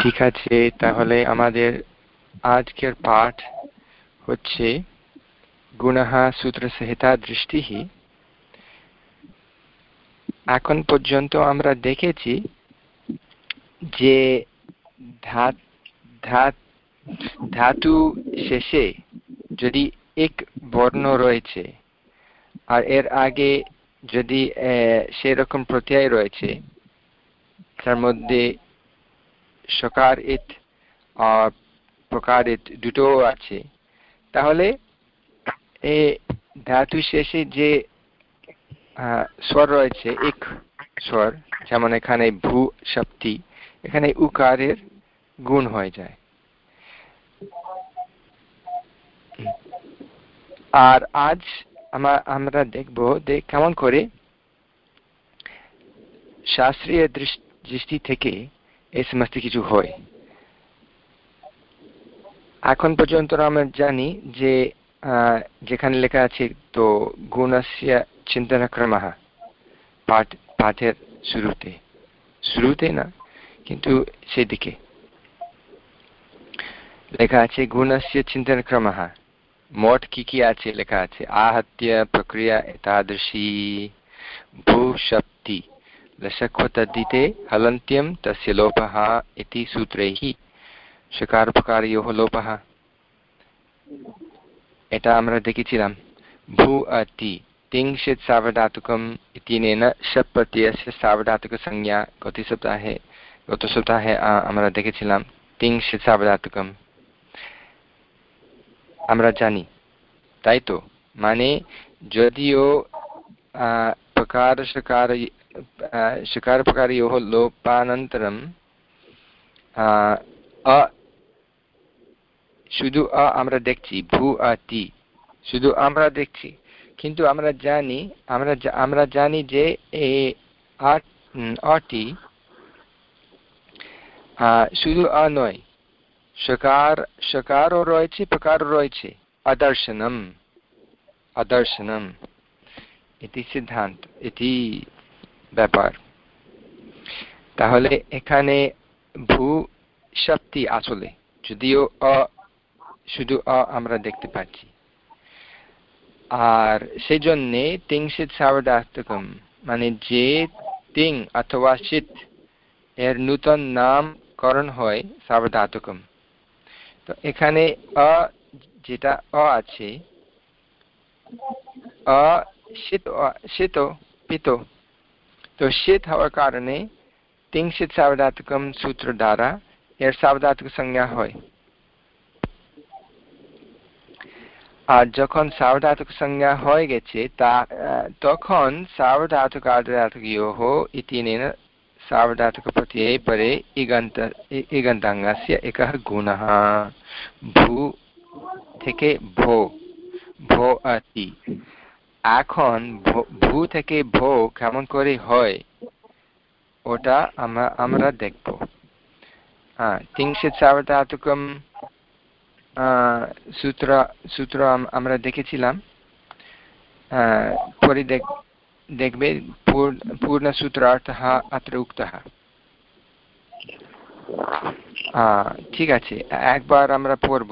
ঠিক আছে, তাহলে আমাদের আজকের পাঠ হচ্ছে গুণः সূত্রসহিতা দৃষ্টি এখন পর্যন্ত আমরা দেখেছি যে ধাত ধাত, ধাতু শেষে যদি এক বর্ণ রয়েছে, আর এর আগে যদি সেরকম প্রত্যয় রয়েছে, তার মধ্যে সকার ইত আর প্রকার ইত দুটো আছে। তাহলে এ ধাতু শেষে যে স্বর রয়েছে, এক স্বর, যেমন এখানে ভূ শক্তি এখানে উকারের গুণ হয়ে যায়। আর আজ আমরা দেখব যে কেমন করে শাস্ত্রীয় দৃষ্টি থেকে এই সমস্ত কিছু হয়। এখন পর্যন্ত আমরা জানি যে যেখানে লেখা আছে, তো গুণাসিয়া চিন্তনা ক্রমাহা পাঠ, পাঠের শুরুতে। শুরুতে না, কিন্তু সেদিকে। লেখা আছে গুণাসিয়া চিন্তনা ক্রমাহা মঠ কি কি আছে লেখা আছে। আহত্য প্রক্রিয়া এতাদৃশী, ভূশক্তি। लशक्वतद्धिते हलन्त्यं तस्य लोपः इति सूत्रैः षकारपकारयोः लोपः এটা আমরা দেখেছিলাম ভূ अति तिंशित् सावधातुकम् इत्यनेन शप् प्रत्ययस्य सावधातुकसंज्ञा गतसप्ताहे গতসপ্তাহে আমরা দেখেছিলাম তিংশিত সাবধাতুকম আমরা জানি তাই তো মানে যদিও প্রকার সকার शकारप्रकारयोः लोपानन्तरं अ শুধু আ আমরা দেখছি ভূ আতি শুধু আমরা দেখছি কিন্তু আমরা জানি আমরা আমরা জানি যে এই আটি শুধু আ নয় সকার সকারও রয়েছে প্রকারও রয়েছে অদর্শনম অদর্শনম এটি সিদ্ধান্ত এটি ব্যাপার। তাহলে এখানে ভূ শক্তি আসলে, যদিও অ, শুধু অ আমরা দেখতে পাচ্ছি। আর সেই জন্যে তিংশিত মানে যে তিং অথবা শীত এর নূতন নামকরণ হয় সাবধাতকম। তো এখানে অ, যেটা অ আছে, অ, শীত শীত, পিত So shit however karane tingshit सावधातक सूत्र द्वारा यह सावधातक संज्ञा हो আর যখন সার্বধাতুক সংজ্ঞা হয়ে গেছে তা তখন সার্বধাতুক আর্ধাতুকীয় ইতিনেন सावधातुक प्रत्यये परे इगन्त भू থেকে भो भो अति এখন ভূ থেকে ভো কেমন করে হয় ওটা আমরা আমরা দেখব হ্যাঁ তিংশিত সাবধাতুকম সূত্র সূত্র আমরা দেখেছিলাম পরে দেখবে পূর্ণসূত্রার্থः अत्र उक्तः ঠিক আছে একবার আমরা পড়ব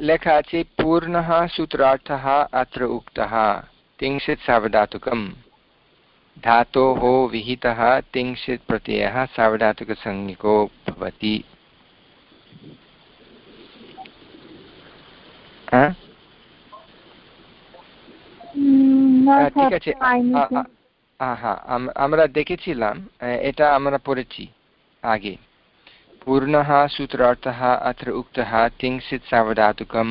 লেখা আছে পূর্ণः सूत्रार्थः अत्र उक्तः तिंशित् सावधातुकम् धातोः विहितः तिंशित् प्रत्ययः सावधातुकसंज्ञको भवति ঠিক আছে হ্যাঁ আমরা দেখেছিলাম এটা আমরা পড়েছি আগে पूर्णः सूत्रार्थः अत्र उक्तः तिंसित् सावधातुकं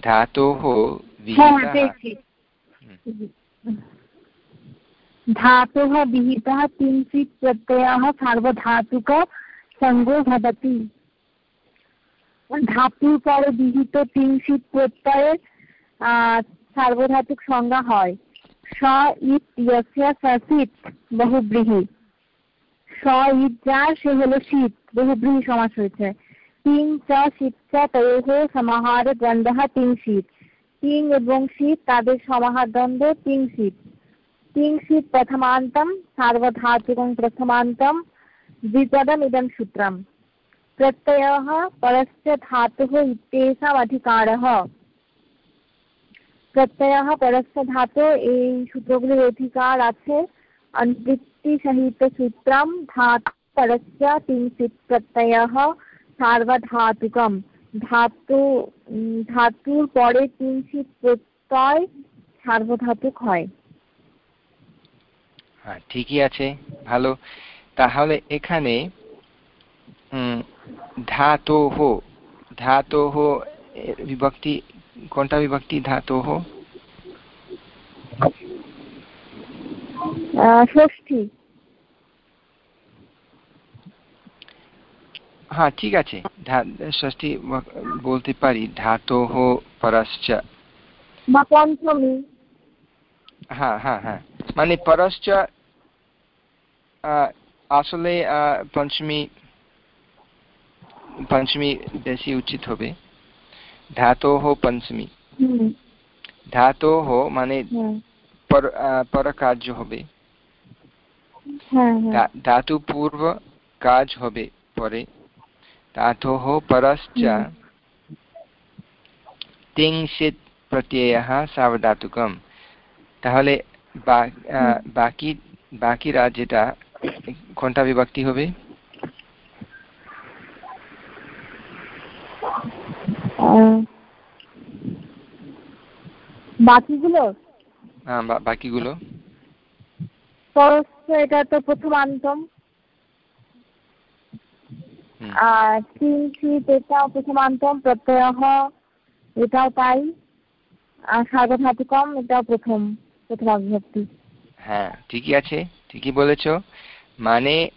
धातोः धातोः विहितः तिंसित् प्रत्ययः सार्वधातुक সঙ্গো ভবতি ধাতুর পরে বিহিত তিনশিত প্রত্যয়ের সার্বধাতুক সংজ্ঞা হয় স ইত ইয়স্য সসিত বহুব্রীহি স সে হলো শীত। বহুব্রীহী সমাস হয়েছে। তিন চ, শীত চ, তয়োহ, সমাহার দ্বন্দ্ব তিন শীত। তিন এবং শীত, তাদের সমাহার দ্বন্দ্ব, তিন শীত। তিন শীত প্রথমান্তম সার্বধাতুকং প্রথমান্তম, দ্বিপদম ইদম সূত্রম। প্রত্যয়, পরশ্চ ধাতু, ইত্যেষাম প্রত্যয় প্রত্যয়ः, পরশ্চ ধাতু, এই সূত্রগুলির অধিকার আছে। সূত্রম ধাত পরস্য তিনচিত সার্বধাতুকম ধাতু ধাতুর পরে তিনচিত প্রত্যয় সার্বধাতুক হয়। হ্যাঁ ঠিকই আছে ভালো তাহলে এখানে ধাতোহ ধাতোহ বিভক্তি কোনটা বিভক্তি ধাতোহ ষষ্ঠী। হ্যাঁ ঠিক আছে। ষষ্ঠী বলতে পারি ধাতোহ পরশ্চ। বা পঞ্চমী। হ্যাঁ হ্যাঁ হ্যাঁ। মানে পরশ্চ আসলে পঞ্চমী পঞ্চমী বেশি উচিত হবে। ধাতোহ পঞ্চমী। ধাতোহ মানে পর কার্য হবে। ধাতু পূর্ব কাজ হবে পরে। ধাতোহ পরশ্চ। তিংশিত প্রত্যয় সাবধাতুকম তাহলে বাকি বাকিরা যেটা কোনটা বিভক্তি হবে? বাকিগুলো? হ্যাঁ বাকিগুলো। এটা তো প্রথমান্তম আর কিঞ্চিত এটাও প্রথমান্তম প্রত্যয় এটাও তাই। আর সার্বধাতুকম এটাও প্রথম প্রথম হ্যাঁ ঠিকই আছে ঠিকই বলেছ। মানে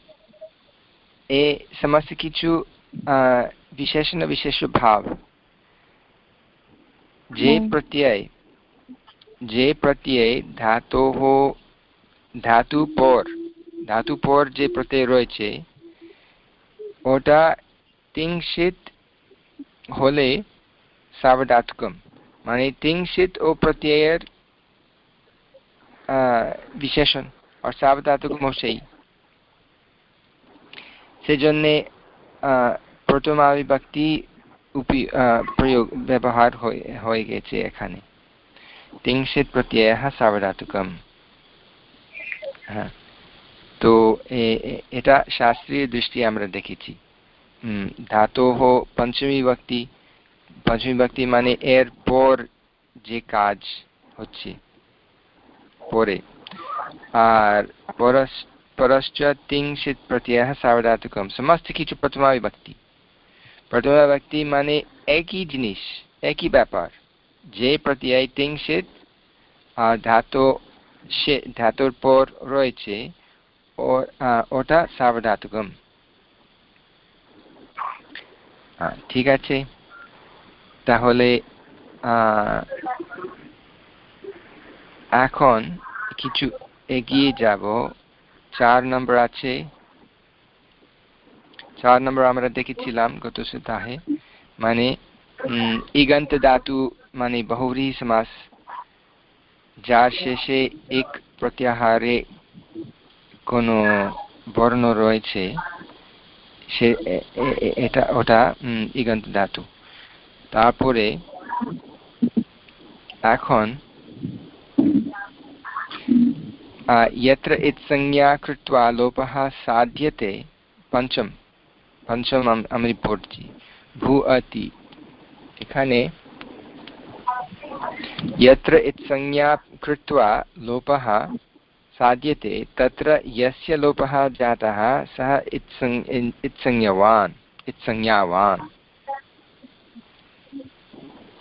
এ সমস্ত কিছু বিশেষণ বিশেষ ভাব যে প্রত্যয় যে প্রত্যয় ধাতো ধাতু পর ধাতু পর যে প্রত্যয় রয়েছে, ওটা তিংশিত হলে সাবধাতুকম। মানে তিংশিত ও প্রত্যয়ের বিশেষণ, আর সাবধাতুকম সেই সেজন্যে প্রথমা বিভক্তি প্রয়োগ, ব্যবহার হয়ে গেছে এখানে। তিংশিত প্রত্যয় সাবধাতুকম। হ্যাঁ। তো এটা শাস্ত্রীয় দৃষ্টি আমরা দেখেছি। ধাতোহ পঞ্চমী বিভক্তি পঞ্চমী বিভক্তি মানে এর পর যে কাজ হচ্ছে, পরে। আর পরশ্চ তিংশিত প্রত্যয় সাবধাতুকম, সমস্ত কিছু প্রথমা বিভক্তি প্রথমা বিভক্তি মানে একই জিনিস, একই ব্যাপার। যে প্রত্যয় তিংশিত আর ধাতু সে ধাতুর পর রয়েছে ওটা সাবধাতুকম। ঠিক আছে। তাহলে এখন কিছু এগিয়ে যাব। চার নম্বর আছে। চার নম্বর আমরা দেখেছিলাম গত সপ্তাহে। মানে ইগন্ত ধাতু মানে বহুব্রীহি সমাস যার শেষে এক প্রত্যাহারে কোনো বর্ণ রয়েছে সে এটা ওটা ইগন্ত ধাতু তারপরে এখন यत्र इत्संज्ञा कृत्वा लोपः साध्यते পঞ্চম পঞ্চম আমি পড়ছি ভূ অতি এখানে यत्र इत्संज्ञा कृत्वा लोपः साध्यते, तत्र यस्य लोपः जातः, सः इत्सं इत्संज्ञवान् इत्संज्ञावान्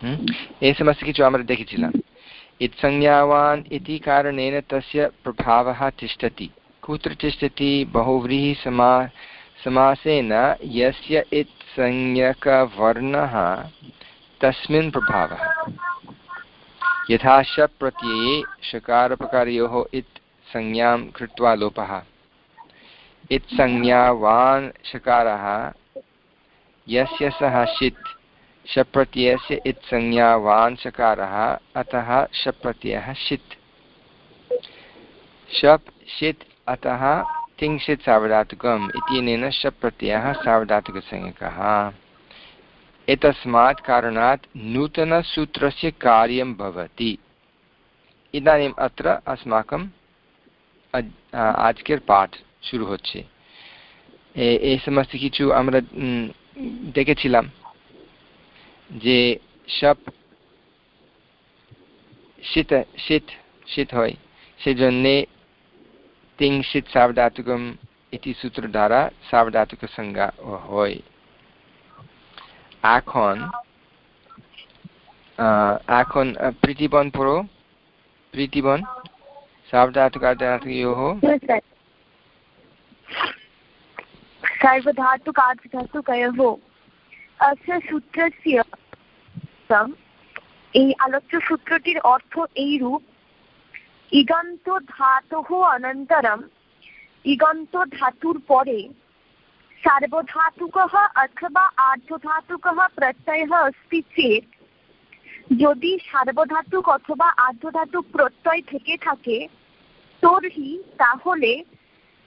हम्म? ये किञ्चित् किन्तु अमर देखिचिलाम् इत्संज्ञावान् इति कारणेन तस्य प्रभावः तिष्ठति। कुत्र तिष्ठति? बहुव्रीहिसमा समासेन यस्य इत्संज्ञकवर्णः तस्मिन् प्रभावः। यथा शप् प्रत्यये शकारपकारयोः इत् संज्ञां कृत्वा लोपः। इत्संज्ञावान् शकारः, यस्य सः षित्, शप्रत्ययस्य इत्संज्ञावान् शकारः, अतः शप्रत्ययः षित्। शप् षित्, अतः तिंशित् सावधातुकम् इत्यनेन शप्रत्ययः सावधातुकसंज्ञकः। एतस्मात् कारणात् नूतनसूत्रस्य कार्यं भवति इदानीम् अत्र अस्माकं আজকের পাঠ শুরু হচ্ছে এই সমস্ত কিছু আমরা দেখেছিলাম যে সব শীত শীত শীত হয় সেজন্যে তিংশিত সাবধাতুকম ইতি সূত্র দ্বারা সাবধাতুক সংজ্ঞা হয় এখন এখন প্রীতিবন পুরো প্রীতিবন सार्वधातुकार्धातुकयोः সার্বধাতুকার্ধাতুকয়োः अस्य सूत्रस्य এই আলোচ্য সূত্রটির অর্থ এইরূপ ইগন্ত ধাতোः অনন্তরম ইগন্ত ধাতুর পরে সার্বধাতুকः অথবা আর্ধধাতুকः প্রত্যয়ः अस्ति चेत् যদি সার্বধাতুক অথবা আর্ধধাতুক প্রত্যয় থেকে থাকে তর্হি তাহলে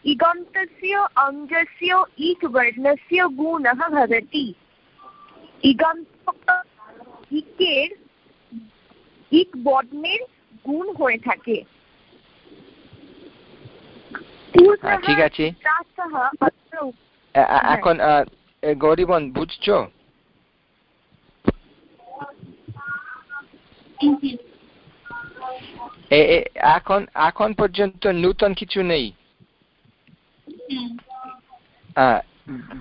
ইগন্তস্য অঙ্গস্য ইক বর্ণস্য গুণः ভবতি ইগন্ত ইকের ইক বর্ণের গুণ হয়ে থাকে ঠিক আছে এখন গৌরীবন বুঝছ? এখন এখন পর্যন্ত নূতন কিছু নেই।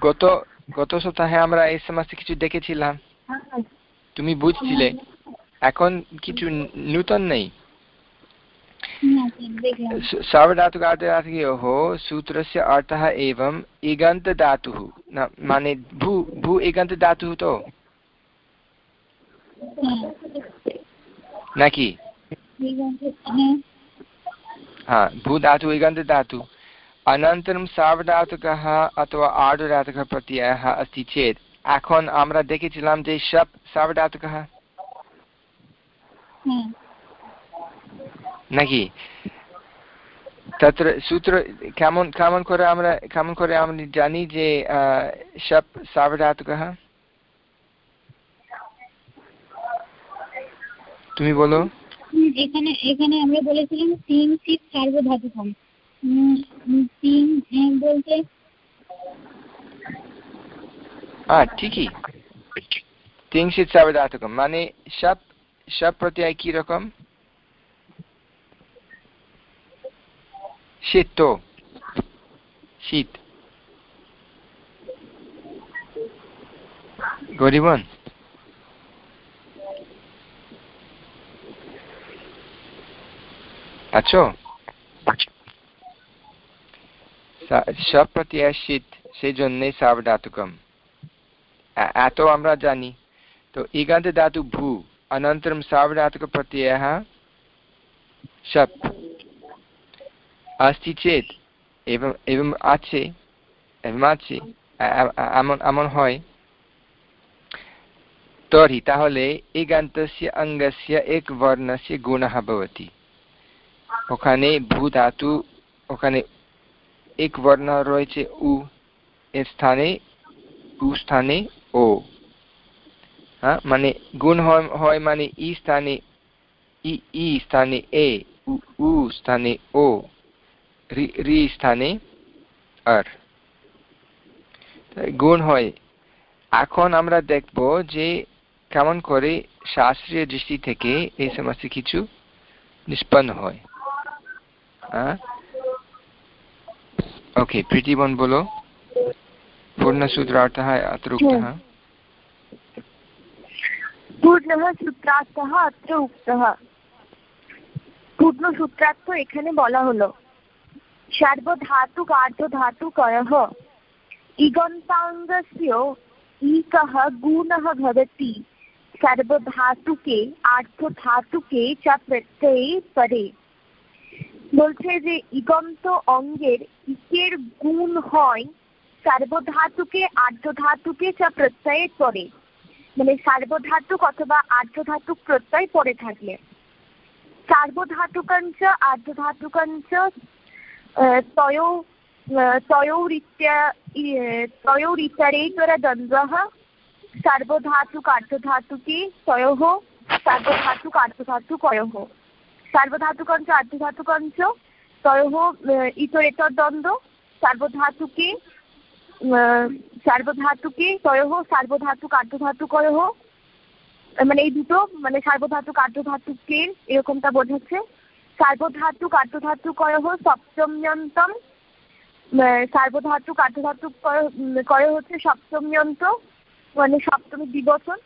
গত গত সপ্তাহে আমরা এই সমস্ত কিছু দেখেছিলাম। তুমি বুঝছিলে এখন কিছু নূতন নেই। सावधातुकार्धधातुकयोः सूत्रस्य अर्थः एवम् इगन्तधातुः माने भू भू इगन्तधातुः तो নাকি हा भूधातु इगन्तधातु अनन्तरं सावधातुकः अथवा आर्धधातुकः प्रत्ययः अस्ति चेत् এখন আমরা দেখেছিলাম যে সব সাবধাতুকः নাকি? তত্র সূত্র কেমন কেমন করে আমরা কেমন করে আমরা জানি যে সব সাবধাতুকः তুমি বলো। এখানে এখানে আমরা বলেছিলাম তিন শীত সার্বধাতুকম। তিন বলতে? হ্যাঁ ঠিকই। তিন শীত সার্বধাতুকম। মানে সব সব প্রত্যয় কি রকম? শীত তো শীত গরিবন আছো সপ্রত্যয় শীত সেই জন্যে সাবধাতুকম এত আমরা জানি তো ইগান্ত ধাতু ভূ अनन्तरं सावधातुकप्रत्ययः शप् আসছি চেত, এবং एवम् আছে, এবং আছে এমন এমন হয়। তরি, তাহলে ইগান্তস্য অঙ্গস্য, এক বর্ণস্য গুণ ভবতি। ওখানে ভূ ধাতু, ওখানে এক বর্ণ রয়েছে, উ, এর স্থানে, উ স্থানে, ও। হ্যাঁ মানে গুণ হয় মানে ই স্থানে ই স্থানে, এ উ স্থানে, ও। রি স্থানে আর গুণ হয় এখন আমরা দেখব যে কেমন করে শাস্ত্রীয় দৃষ্টি থেকে এই সমস্ত কিছু নিষ্পন্ন হয় ओके प्रीतिबन बोलो पूर्णसूत्रार्थः अत्र उक्तः পূর্ণः সূত্রার্থः अत्र উক্তः পূর্ণ সূত্রার্থ এখানে বলা হলো সার্বধাতুক ইগন্তাঙ্গস্য ইকः গুণः ভবতি সার্বধাতুকে আর্ধধাতুকে চা প্রত্যয়ে পরে বলছে যে ইগন্ত অঙ্গের ইকের গুণ হয় সার্বধাতুকে আর্ধধাতুকে যা প্রত্যয়ে পরে মানে সার্বধাতুক অথবা আর্ধধাতুক প্রত্যয় পরে থাকলে সার্বধাতুকাঞ্চ আর্ধধাতুকাঞ্চ সার্বধাতুক আর্ধধাতুকে তয়োः সার্বধাতুক আর্ধধাতুকয়োः সার্বধাতুকাঞ্চ আর্ধধাতুকাঞ্চ তয়োः ইতরেতর দ্বন্দ্ব সার্বধাতুকে সার্বধাতুকে তয়োহ সার্বধাতুক আর্ধধাতুকয়োহ মানে এই দুটো মানে সার্বধাতুক আর্ধধাতুকের এরকমটা বোঝাচ্ছে সার্বধাতুক আর্ধধাতুকয়োহ সপ্তম্যন্তম সার্বধাতুক আর্ধধাতুক কয় হচ্ছে সপ্তম্যন্ত মানে সপ্তমী দ্বিবচন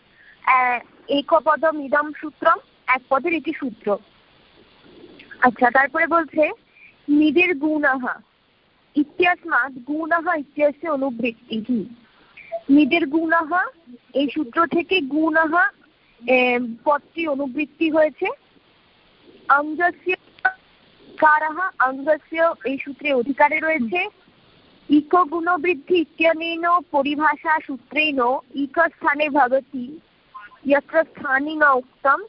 একপদম ইদম সূত্রম এক পদের এটি সূত্র। আচ্ছা তারপরে বলছে, নিদের গুণাহা, ইত্যস্মাৎ ইতিহাসে অনুবৃত্তি কি নিদের গুণাহ, এই সূত্র থেকে গুণাহ পদটি অনুবৃত্তি হয়েছে। অঙ্গস্য ইকারাহা অঙ্গস্য এই সূত্রে অধিকারে রয়েছে। ইক গুণবৃদ্ধি ইত্যনেন পরিভাষা সূত্রেণ ইক স্থানে ভবতি ইয়ত্র স্থানী ন উক্তম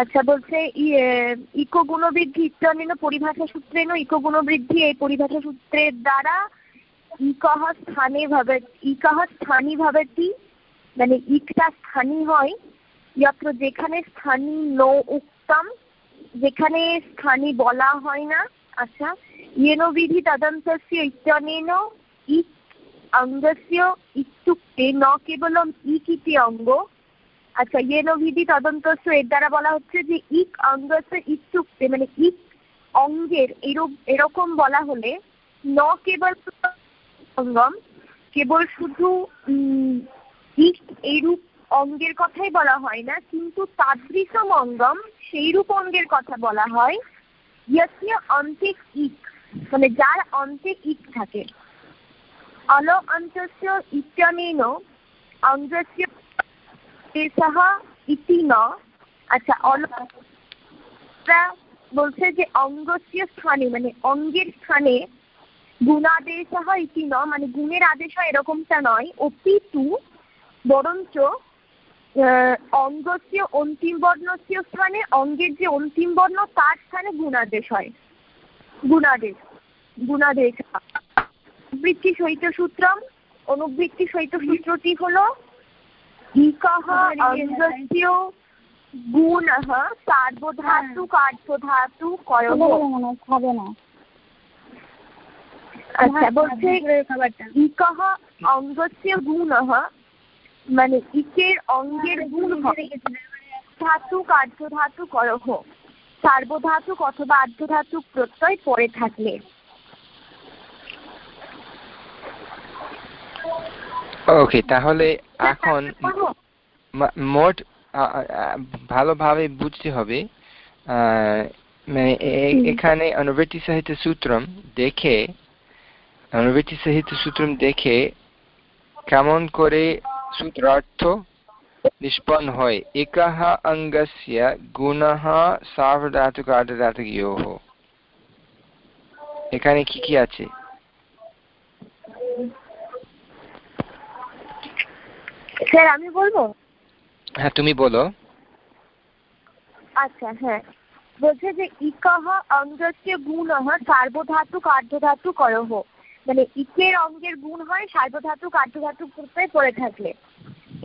আচ্ছা বলছে ইকো গুণবৃদ্ধি ইত্যনেন পরিভাষা সূত্রেণ, ইকো গুণবৃদ্ধি এই পরিভাষা সূত্রের দ্বারা ইকহ স্থানে ভাবে ইকহ স্থানী ভাবেটি মানে ইকটা স্থানী হয় যত্র যেখানে স্থানী ন উক্তম যেখানে স্থানী বলা হয় না। আচ্ছা ইয়েন বিধি তদন্তস্য ইত্যনেন ইক অঙ্গস্য ইত্যুক্তে ন কেবলম ইক ইতি অঙ্গ। আচ্ছা ইয়েন বিধি তদন্তস্য এর দ্বারা বলা হচ্ছে যে ইক অঙ্গস্য ইত্যুক্তে মানে ইক অঙ্গের এরূপ এরকম বলা হলে ন কেবল অঙ্গম, কেবল শুধু ইক এইরূপ অঙ্গের কথাই বলা হয় না, কিন্তু তাদৃশম অঙ্গম সেইরূপ অঙ্গের কথা বলা হয় ইয়স্য অন্তিক ইক মানে যার অন্তে ইক থাকে। অল অন্তস্য ইত্যনেন অঙ্গস্য সহ ইতি ন আচ্ছা অল বলছে যে অঙ্গস্য স্থানে মানে অঙ্গের স্থানে গুণাদেশ ইতি ন মানে গুণের আদেশ হয় এরকমটা নয়, অপিতু বরঞ্চ অঙ্গস্য অন্তিম বর্ণস্য স্থানে অঙ্গের যে অন্তিম বর্ণ তার স্থানে গুণাদেশ হয়। গুণাদেশ। গুণাদেশ। অনুবৃত্তি সহিত সূত্রম। অনুবৃত্তি সহিত সূত্রটি হলো ইকহ অঙ্গস্য গুণঃ সার্বধাতু কার্যধাতু কয়হ হবে না আচ্ছা বলছে ইকহ অঙ্গস্য গুণঃ মানে ইকের অঙ্গের গুণ হবে ধাতু কার্য ধাতু করহ সার্বধাতুক অথবা আর্ধধাতুক প্রত্যয় পরে থাকলে। ওকে তাহলে এখন মোট ভালোভাবে বুঝতে হবে। মানে এখানে অনুবৃত্তি সহিত সূত্রম দেখে অনুবৃত্তি সহিত সূত্রম দেখে কেমন করে सूत्रार्थ निष्पन्न होय। एकः अङ्गस्य गुणः सार्वधातुक अर्धधातुकयोः এখানে কি কি আছে স্যার আমি বলব? হ্যাঁ তুমি বলো। আচ্ছা হ্যাঁ। বলছে যে ইকাহ অঙ্গস্য গুণহ সার্বধাতুক অর্ধধাতুক অরহ মানে ইকের অঙ্গের গুণ হয় সার্বধাতুক আর্ধধাতুক প্রত্যয় পড়ে থাকলে।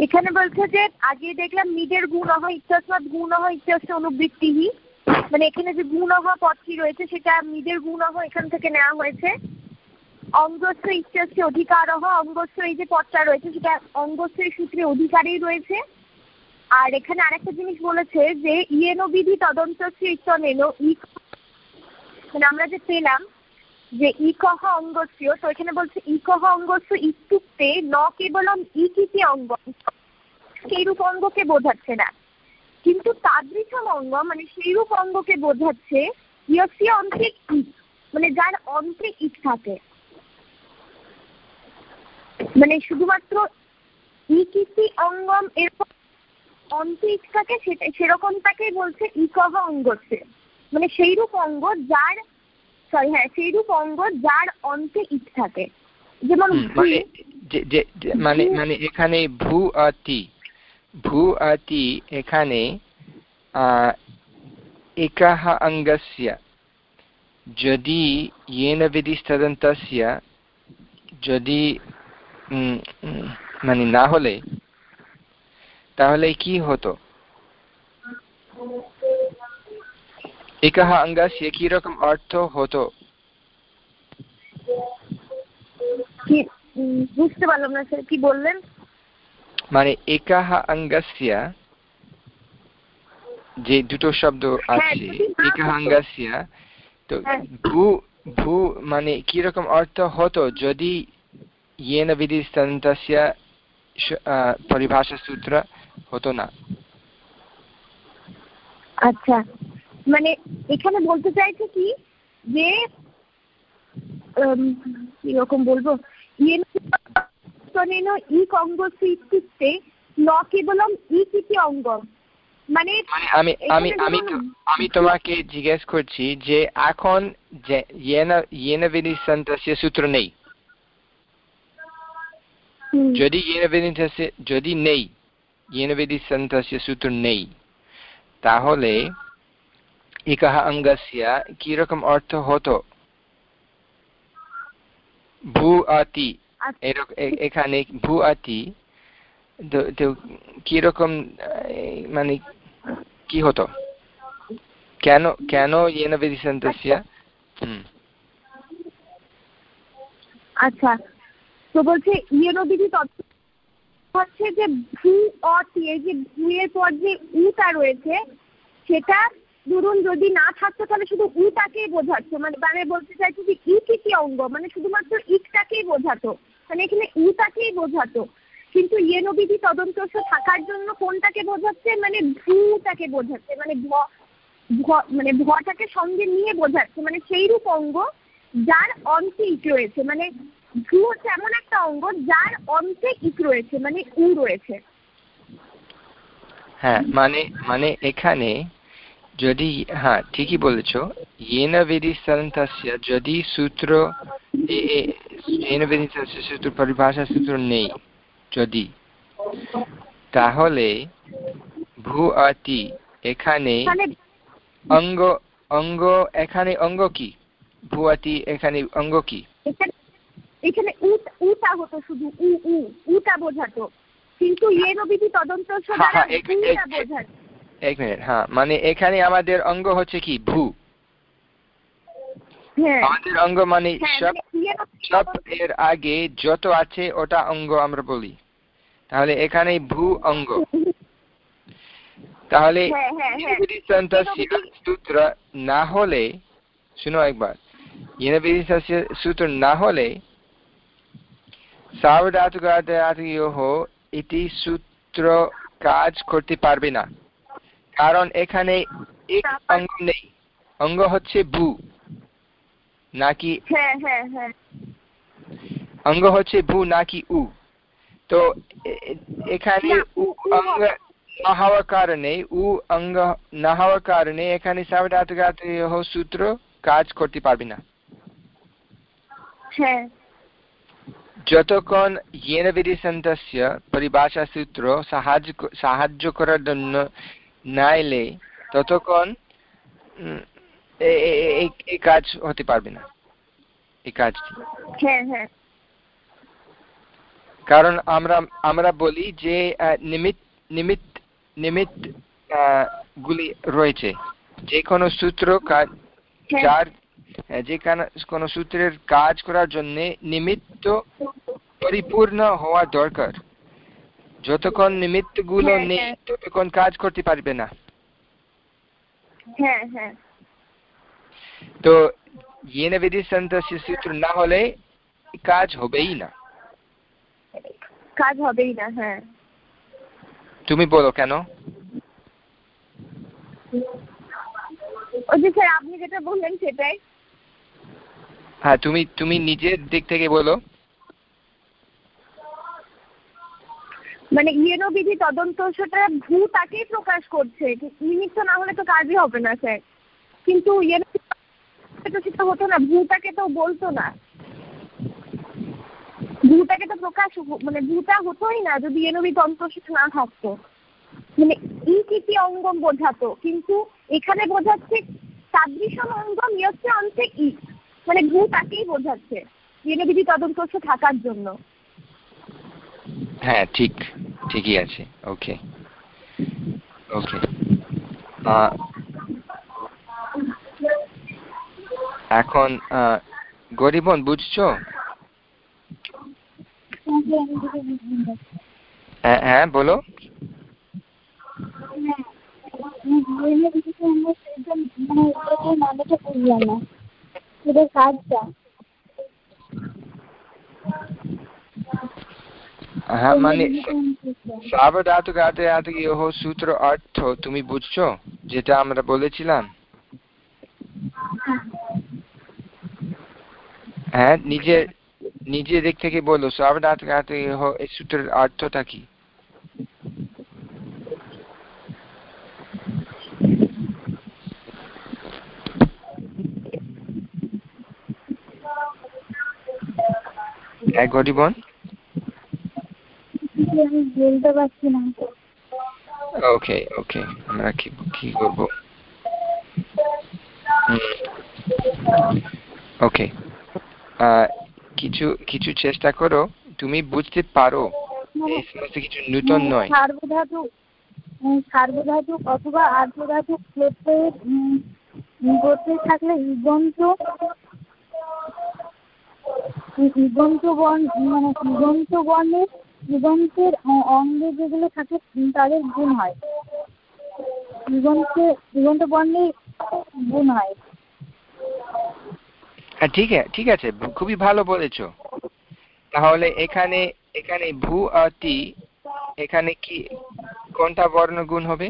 এখানে বলছে যে, আগে দেখলাম নিজের গুণ হয় ইচ্ছাস্মাদ গুণ হয় ইচ্ছাস্য অনুবৃত্তিহি। মানে এখানে যে গুণ পদটি রয়েছে, সেটা নিজের গুণ এখান থেকে নেওয়া হয়েছে। অঙ্গস্য ইচ্ছাস্য অধিকার অঙ্গস্য এই যে পদটা রয়েছে, সেটা অঙ্গস্য সূত্রে অধিকারেই রয়েছে। আর এখানে আরেকটা জিনিস বলেছে যে ইয়েনো বিধি তদন্তস্য ইচ্ছনেনো ই মানে আমরা যে পেলাম যে ইকহ অঙ্গস্য তো এখানে বলছে ইকহ অঙ্গস্য ইত্যুক্তে ন কেবলম ইকিতি অঙ্গ। সেইরূপ অঙ্গকে বোঝাচ্ছে না। কিন্তু তাদৃশম অঙ্গ মানে সেইরূপ অঙ্গকে বোঝাচ্ছে ইয়সি অন্তে ইক মানে যার অন্তে ইক থাকে। মানে শুধুমাত্র ইকিতি অঙ্গম এরপর অন্ত থাকে, সেটা সেরকমটাকেই বলছে ইকহ অঙ্গছে মানে সেইরূপ অঙ্গ যার সরি হ্যাঁ সেইরূপ অঙ্গ যার অন্তে ইট থাকে। যেমন মানে, মানে মানে এখানে ভূ অতি ভূ অতি এখানে একः অঙ্গस्य যদি येन বিধিস্তদন্তस्य যদি মানে না হলে তাহলে কি হতো? एकः अङ्गस्य अर्थो होतो বুঝতে পারলাম না স্যার কি বললেন? মানে একাহ যে দুটো শব্দ হ্যাঁ, আছে একাহ তো হ্যাঁ। মানে কি রকম অর্থ হতো যদি ইয়েন বিধিস্তন্তস্য পরিভাষা সূত্র হতো না? আচ্ছা। মানে এখানে বলতে চাইছে কি যে কীরকম বলব? ইক অঙ্গস্য ইত্যুক্তে ন কেবলম ইক ইতি অঙ্গম। মানে, মানে আমি আমি আমি আমি তোমাকে জিজ্ঞেস করছি যে এখন যে ইয়েন বিধিসন্তস্য সূত্র নেই। যদি ইয়েন বিধিসस्य যদি নেই ইয়েন বিধিসন্তস্য সূত্র নেই তাহলে একः अङ्गस्य कीरकम् অর্থ होतो भू अति এখানে ভূ আতি কীরকম মানে কি হতো কেন কেন ইয়েন বিধিসন্তস্য আচ্ছা তো বলছে হচ্ছে যে ভূ অতি এই যে ভূয়ের পর যে উটা রয়েছে সেটা ধরুন যদি না থাকতো, তাহলে শুধু উটাকেই বোঝাচ্ছে মানে মানে বলতে চাইছি যে ইট কি কি অঙ্গ? মানে শুধুমাত্র ইটটাকেই বোঝাতো। মানে এখানে উটাকেই বোঝাতো। কিন্তু ইয়েনবিধি তদন্ত থাকার জন্য কোনটাকে বোঝাচ্ছে? মানে ভূটাকে বোঝাচ্ছে। মানে ভ মানে ভটাকে সঙ্গে নিয়ে বোঝাচ্ছে। মানে সেইরূপ অঙ্গ যার অন্তে ইট রয়েছে। মানে ভূ হচ্ছে এমন একটা অঙ্গ যার অন্তে ইট রয়েছে। মানে উ রয়েছে। হ্যাঁ মানে মানে এখানে যদি হ্যাঁ ঠিকই বলেছ। যদি সূত্র সূত্র পরিভাষা সূত্র নেই যদি। তাহলে ভূ এখানে মানে অঙ্গ অঙ্গ এখানে অঙ্গ কি? ভূ এখানে অঙ্গ কি? এখানে উটা শুধু উ উটা কিন্তু হ্যাঁ। এক মিনিট হ্যাঁ মানে এখানে আমাদের অঙ্গ হচ্ছে কি? ভূ। হ্যাঁ। আমাদের অঙ্গ মানে হ্যাঁ, সব মানে এর আগে যত আছে ওটা অঙ্গ আমরা বলি। তাহলে এখানে ভূ অঙ্গ। তাহলে হ্যাঁ, সূত্র না হলে শুনো একবার। সূত্র না হলে সার্বধাতুকাধাতুয়োः ইতি সূত্র কাজ করতে পারবে না। কারণ এখানে অঙ্গ নেই। অঙ্গ হচ্ছে বু। নাকি অঙ্গ হচ্ছে বু নাকি উ। তো এখানে উ অঙ্গ না হওয়ার কারণে উ অঙ্গ না হওয়ার কারণে এখানে সূত্র কাজ করতে পারবে না। যতক্ষণ ইয়েন বিধিসন্তস্য পরিভাষা সূত্র সাহায্য সাহায্য করার জন্য না এলে ততক্ষণ এই কাজ হতে পারবে না এই কাজটি হ্যাঁ, হ্যাঁ। কারণ আমরা আমরা বলি যে নিমিত নিমিত নিমিত গুলি রয়েছে যে কোনো সূত্র কাজ হ্যাঁ। যার যে কোনো সূত্রের কাজ করার জন্য নিমিত্ত পরিপূর্ণ হওয়া দরকার যতক্ষণ নিমিত্তগুলো হ্যাঁ, নেই হ্যাঁ। ততক্ষণ কাজ করতে পারবে না। তো ইয়েন বিধি সন্তস্য সূত্র না হলে কাজ হবেই না। কাজ হবেই না হ্যাঁ। তুমি বলো কেন? ওই যে স্যার আপনি যেটা বললেন সেটাই। হ্যাঁ তুমি তুমি নিজের দিক থেকে বলো। মানে ইয়েনো বিধি তদন্তটা ভূ তাকেই প্রকাশ করছে। নিমিত্ত না হলে তো কাজই হবে না, স্যার। কিন্তু ইয়েনো তো সেটা হতো না ভূটাকে তো বলতো না। ভূটাকে তো প্রকাশ মানে ভূটা হতোই না যদি এনবি তন্ত্রসূত্র না থাকতো। মানে ই কি অঙ্গম বোঝাতো, কিন্তু এখানে বোঝাচ্ছে সাদৃশম অঙ্গম ইয়চ্ছে অন্তে ই। মানে ভূ তাকেই বোঝাচ্ছে এনবিধি তদন্তস্য থাকার জন্য। হ্যাঁ ঠিক ঠিকই আছে। ওকে। ওকে। এখন গরিবন বুঝছ? হ্যাঁ হ্যাঁ বলো। হ্যাঁ মানে সূত্র অর্থ তুমি বুঝছ যেটা আমরা বলেছিলাম হ্যাঁ নিজের নিজের দিক থেকে বলো সাবধাত এই সূত্রের অর্থটা কি এক গরিবন বলতে পারছি না। ওকে ওকে আমরা কি কি করব? ওকে কিছু কিছু চেষ্টা করো। তুমি বুঝতে পারো এই সমস্ত কিছু নূতন নয়। সার্বধাতু সার্বধাতু অথবা আর্ধধাতু প্রত্যয় থাকলে ইগন্ত ইগন্ত বর্ণ মানে ইগন্ত বর্ণের ইগন্তের অঙ্গে যেগুলো থাকে তাদের গুণ হয়। ইগন্তে ইগন্ত বর্ণের গুণ হয়। হ্যাঁ ঠিক আছে ঠিক আছে খুবই ভালো বলেছ। তাহলে এখানে এখানে ভূ অতি এখানে কি কোনটা বর্ণ গুণ হবে?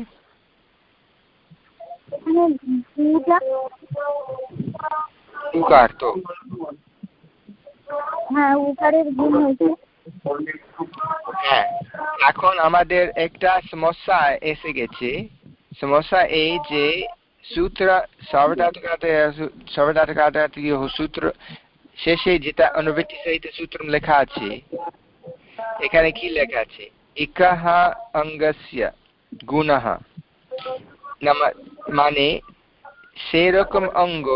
উকার তো। হ্যাঁ উকারের গুণ হয়েছে। হ্যাঁ এখন আমাদের একটা সমস্যা এসে গেছে। সমস্যা এই যে সূত্র সূত্র, শেষে যেটা অনুবৃত্তি সহিত সূত্র লেখা আছে, এখানে কি লেখা আছে? ইকাহ অঙ্গস্য গুণः মানে সেরকম অঙ্গ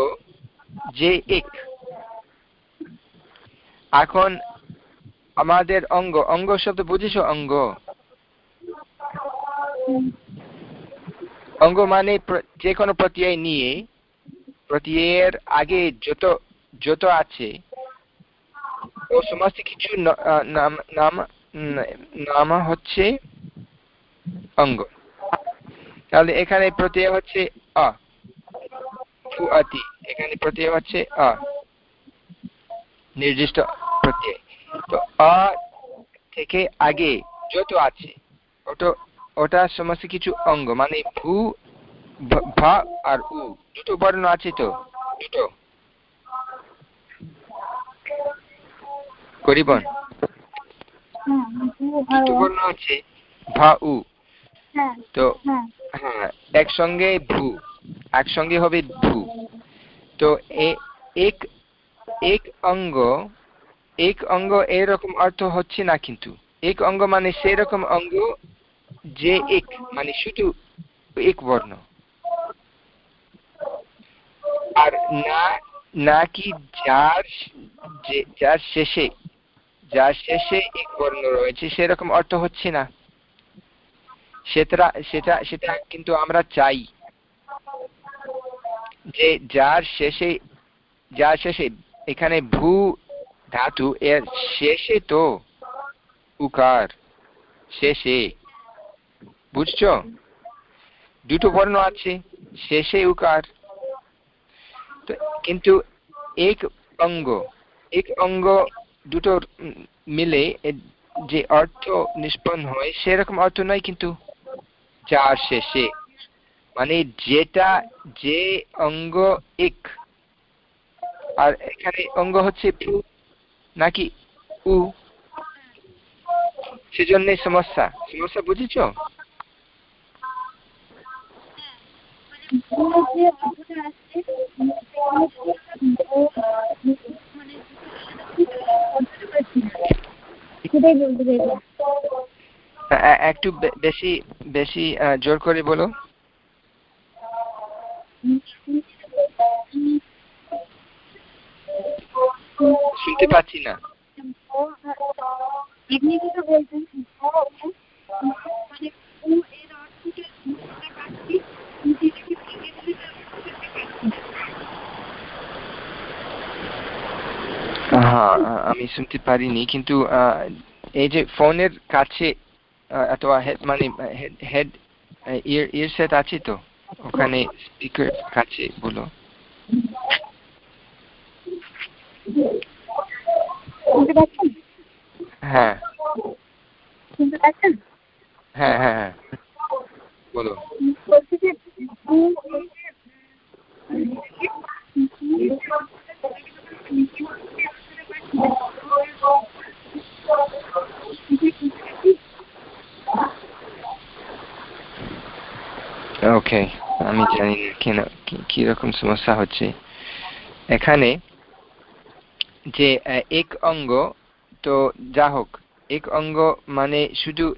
যে এক। এখন আমাদের অঙ্গ অঙ্গ শব্দ বুঝেছ? অঙ্গ। অঙ্গ মানে যে কোনো প্রত্যয় নিয়ে, প্রত্যয়ের আগে যত যত আছে, ও সমস্ত কিছু নাম নাম হচ্ছে অঙ্গ। তাহলে এখানে প্রত্যয় হচ্ছে অ এখানে প্রত্যয় হচ্ছে অ নির্দিষ্ট অ থেকে আগে যত আছে ওটা ওটা সমস্ত কিছু অঙ্গ মানে ভু ভা আর উ দুটো বর্ণ আছে তো দুটো। করিবন? দুটো বর্ণ আছে ভা উ। তো হ্যাঁ। একসঙ্গে ভূ একসঙ্গে হবে ভূ। তো এক এক অঙ্গ এক অঙ্গ এরকম অর্থ হচ্ছে না কিন্তু। এক অঙ্গ মানে সেরকম অঙ্গ যে এক মানে শুধু এক বর্ণ। আর না নাকি যার যার শেষে যার শেষে এক বর্ণ রয়েছে সেরকম অর্থ হচ্ছে না। সেটা সেটা সেটা কিন্তু আমরা চাই যে যার শেষে যার শেষে এখানে ভূ ধাতু এর শেষে তো উকার শেষে। বুঝছ? দুটো বর্ণ আছে, শেষে উকার। কিন্তু এক অঙ্গ এক অঙ্গ দুটো মিলে যে অর্থ নিষ্পন্ন হয় সেরকম অর্থ নয় কিন্তু যার শেষে। মানে যেটা যে অঙ্গ এক, আর এখানে অঙ্গ হচ্ছে নাকি উ? সেজন্যই সমস্যা। সমস্যা বুঝেছ? একটু বেশি বেশি জোর করে বলো। শুনতে পাচ্ছি না। আপনি যেটা বলছেন হ্যাঁ আমি শুনতে পারিনি কিন্তু এই যে ফোনের কাছে অথবা হেড মানে হেড ইয়ার ইয়ার সেট আছে তো? ওখানে স্পিকার কাছে বলো। হ্যাঁ। হ্যাঁ হ্যাঁ হ্যাঁ। বলো ওকে আমি জানি না কেন কীরকম সমস্যা হচ্ছে। এখানে যে এক অঙ্গ তো যা হোক এক অঙ্গ মানে শুধু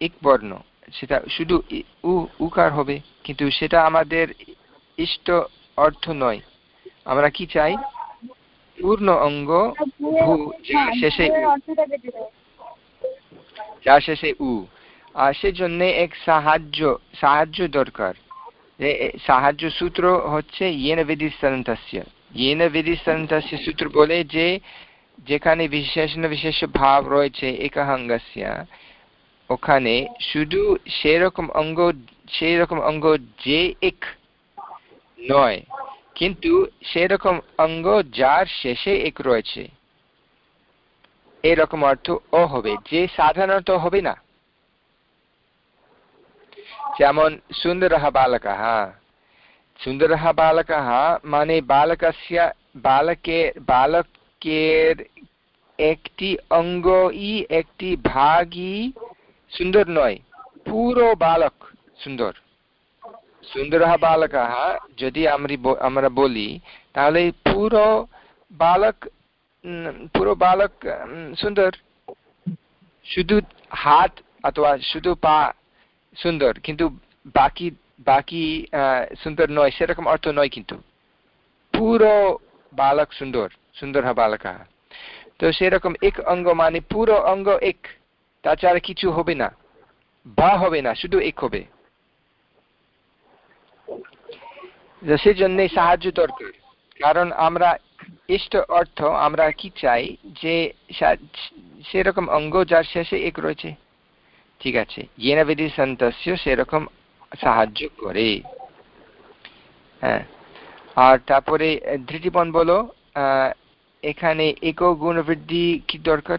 এক বর্ণ সেটা শুধু উ উকার হবে কিন্তু সেটা আমাদের ইষ্ট অর্থ নয়। আমরা কি চাই? পূর্ণ অঙ্গ ভূ শেষে যার শেষে উ। আর সেজন্য এক সাহায্য সাহায্য দরকার। সাহায্য সূত্র হচ্ছে ইয়েন বিধিস্তন্তাস্য ইয়েন বিধিস্তন্তাস্য সূত্র বলে যে যেখানে বিশেষণ বিশেষ ভাব রয়েছে একাহাঙ্গস্য ওখানে শুধু সেরকম অঙ্গ সেই রকম অঙ্গ যে এক নয় কিন্তু সেরকম অঙ্গ যার শেষে এক রয়েছে এরকম অর্থ ও হবে যে সাধারণত হবে না যেমন সুন্দরः बालकः सुन्दरः बालकः माने बालकस्य बालके बालकेर একটি অঙ্গ ই একটি ভাগই সুন্দর নয় পুরো বালক সুন্দর সুন্দর বালক যদি আমরা বলি তাহলে পুরো বালক পুরো বালক সুন্দর শুধু হাত অথবা শুধু পা সুন্দর কিন্তু বাকি বাকি সুন্দর নয়, সেরকম অর্থ নয় কিন্তু। পুরো বালক সুন্দর সুন্দর বালকা তো সেরকম এক অঙ্গ মানে পুরো অঙ্গ এক, তাছাড়া কিছু হবে না। বা হবে না, শুধু এক হবে। সেজন্যই সাহায্য দরকার। কারণ আমরা ইষ্ট অর্থ আমরা কি চাই যে সেরকম অঙ্গ যার শেষে এক রয়েছে। ঠিক আছে। ইয়েন সন্তস্য সেরকম সাহায্য করে। হ্যাঁ। আর তারপরে ধৃতিপন বলো এখানে এক গুণ বৃদ্ধি কি দরকার?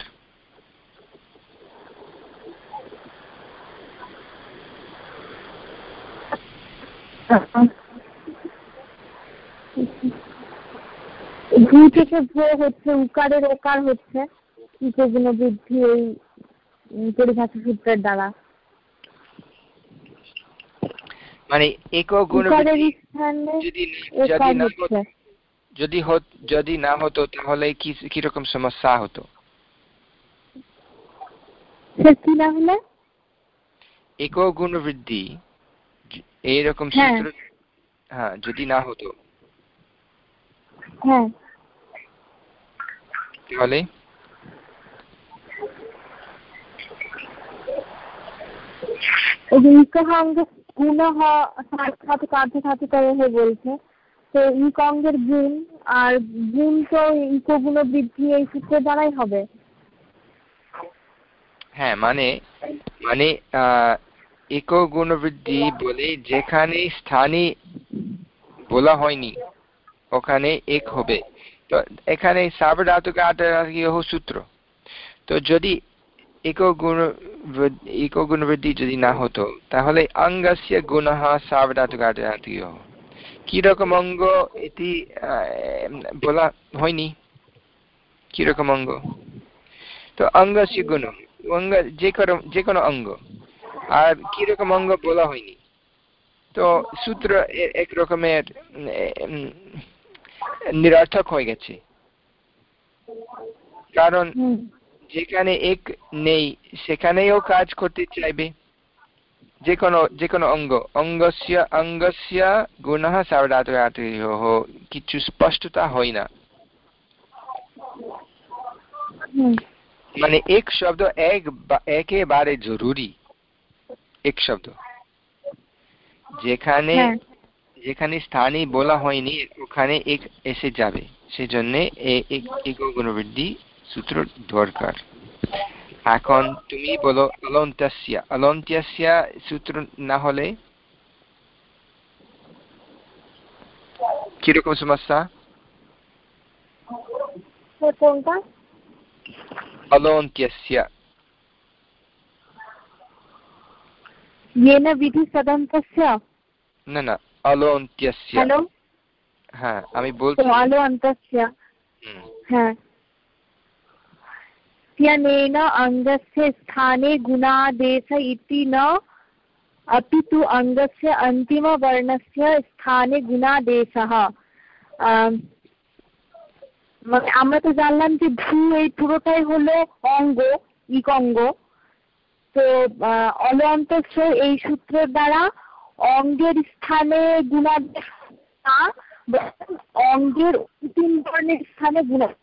ভূ থেকে হচ্ছে, উকারের ওকার হচ্ছে বৃদ্ধি এই পরিভাষা সূত্রের দ্বারা। মানে একক গুণ যদি যদি না যদি যদি না হতো তাহলে কি কীরকম সমস্যা হতো? একক গুণ বৃদ্ধি এইরকম সূত্র হ্যাঁ যদি না হতো। হ্যাঁ। তাহলে? ইকহাঙ্গ বলছে। তো ইকঙ্গের গুণ আর গুণ তো বৃদ্ধি এই দ্বারাই হবে। হ্যাঁ মানে মানে এক গুণ বৃদ্ধি বলে যেখানে স্থানে বলা হয়নি, ওখানে এক হবে। তো এখানে সাবধাতুক সূত্র? তো যদি একগুণবৃদ্ধি যদি না হতো, তাহলে অঙ্গস্য গুণহ সাবধাতুকার্যাতীয় কীরকম অঙ্গ এটি বলা হয়নি। কীরকম অঙ্গ? তো অঙ্গস্য গুণ। অঙ্গ, যে কোনো যে কোনো অঙ্গ। আর কীরকম অঙ্গ বলা হয়নি। তো সূত্র এক রকমের নিরর্থক হয়ে গেছে। কারণ যেখানে এক নেই সেখানেও কাজ করতে চাইবে। যে কোনো যে কোনো অঙ্গ। অঙ্গস্য অঙ্গস্য গুণः সার্বধাতুরাতয়োः কিছু স্পষ্টতা হয় না। মানে এক শব্দ এক একেবারে জরুরি। এক শব্দ। যেখানে হ্যাঁ। যেখানে স্থানে বলা হয়নি ওখানে এক এসে যাবে। সেজন্য এক গুণবৃদ্ধি সূত্র দরকার এখন তুমি বলো অলন্ত্যস্য অলন্ত্যস্য সূত্র না হলে কিরকম সমস্যা অলন্ত্যস্য येन विधिसदन्तस्य न न अलोन्त्यस्य হ্যালো হ্যাঁ আমি বলছি अलोन्तस्य হ্যাঁ इत्यनेन अङ्गस्य स्थाने गुणादेश इति न अपि तु अङ्गस्य अन्तिमवर्णस्य स्थाने गुणादेशः মানে আমরা তো জানলাম যে ভূ এই পুরোটাই হলো অঙ্গ ইক অঙ্গ তো অন্তঃ এই সূত্রের দ্বারা অঙ্গের স্থানে গুণাদেশ না অঙ্গের অন্তিম বর্ণের স্থানে গুণাদেশ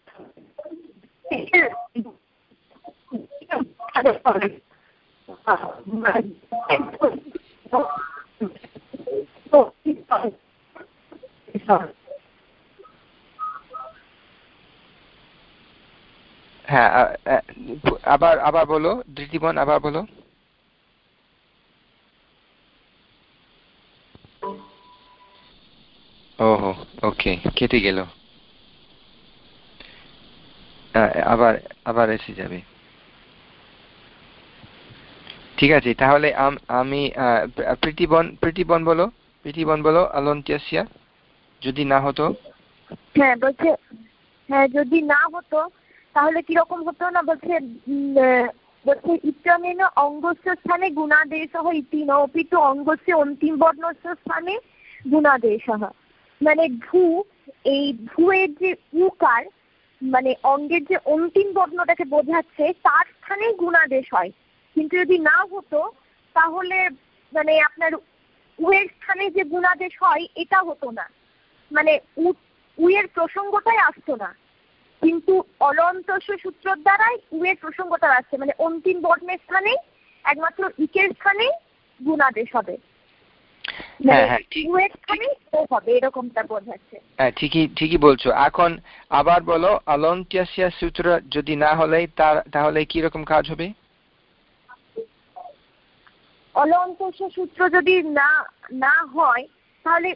হ্যাঁ আবার আবার বলো দৃষ্টিবন আবার বলো। ওহো, ওকে, কেটে গেল। আবার আবার এসে যাবে। ঠিক আছে, তাহলে আমি প্রীতিবন প্রীতিবন বলো প্রীতিবন বলো আলন্তিয়াসিয়া যদি না হতো। হ্যাঁ বলছে হ্যাঁ যদি না হতো, তাহলে কীরকম হতো না? বলছে বলছে ইত্যমেন অঙ্গস্য স্থানে গুণাদেশः ইতি ন অপি তু অঙ্গস্য অন্তিম বর্ণস্য স্থানে গুণাদেশः মানে ভূ, এই ভুয়ের যে উকার মানে অঙ্গের যে অন্তিম বর্ণটাকে বোঝাচ্ছে, তার স্থানে গুণাদেশ হয়। কিন্তু যদি না হতো তাহলে মানে আপনার উয়ের স্থানে যে গুণাদেশ হয় এটা হতো না। মানে উয়ের প্রসঙ্গটাই আসতো না। কিন্তু অলন্তস্য সূত্র দ্বারাই উয়ের প্রসঙ্গটা আসছে। মানে অন্তিম বর্ণের স্থানে একমাত্র ইকের স্থানে গুণাদেশ হবে। হ্যাঁ, হ্যাঁ, হ্যাঁ ঠিকই ঠিকই বলছো। এখন আবার বলো অলন্ত্যস্য সূত্র যদি না হলে তার তাহলে কি রকম কাজ হবে? অলঙ্কষ সূত্র যদি না না হয় তাহলে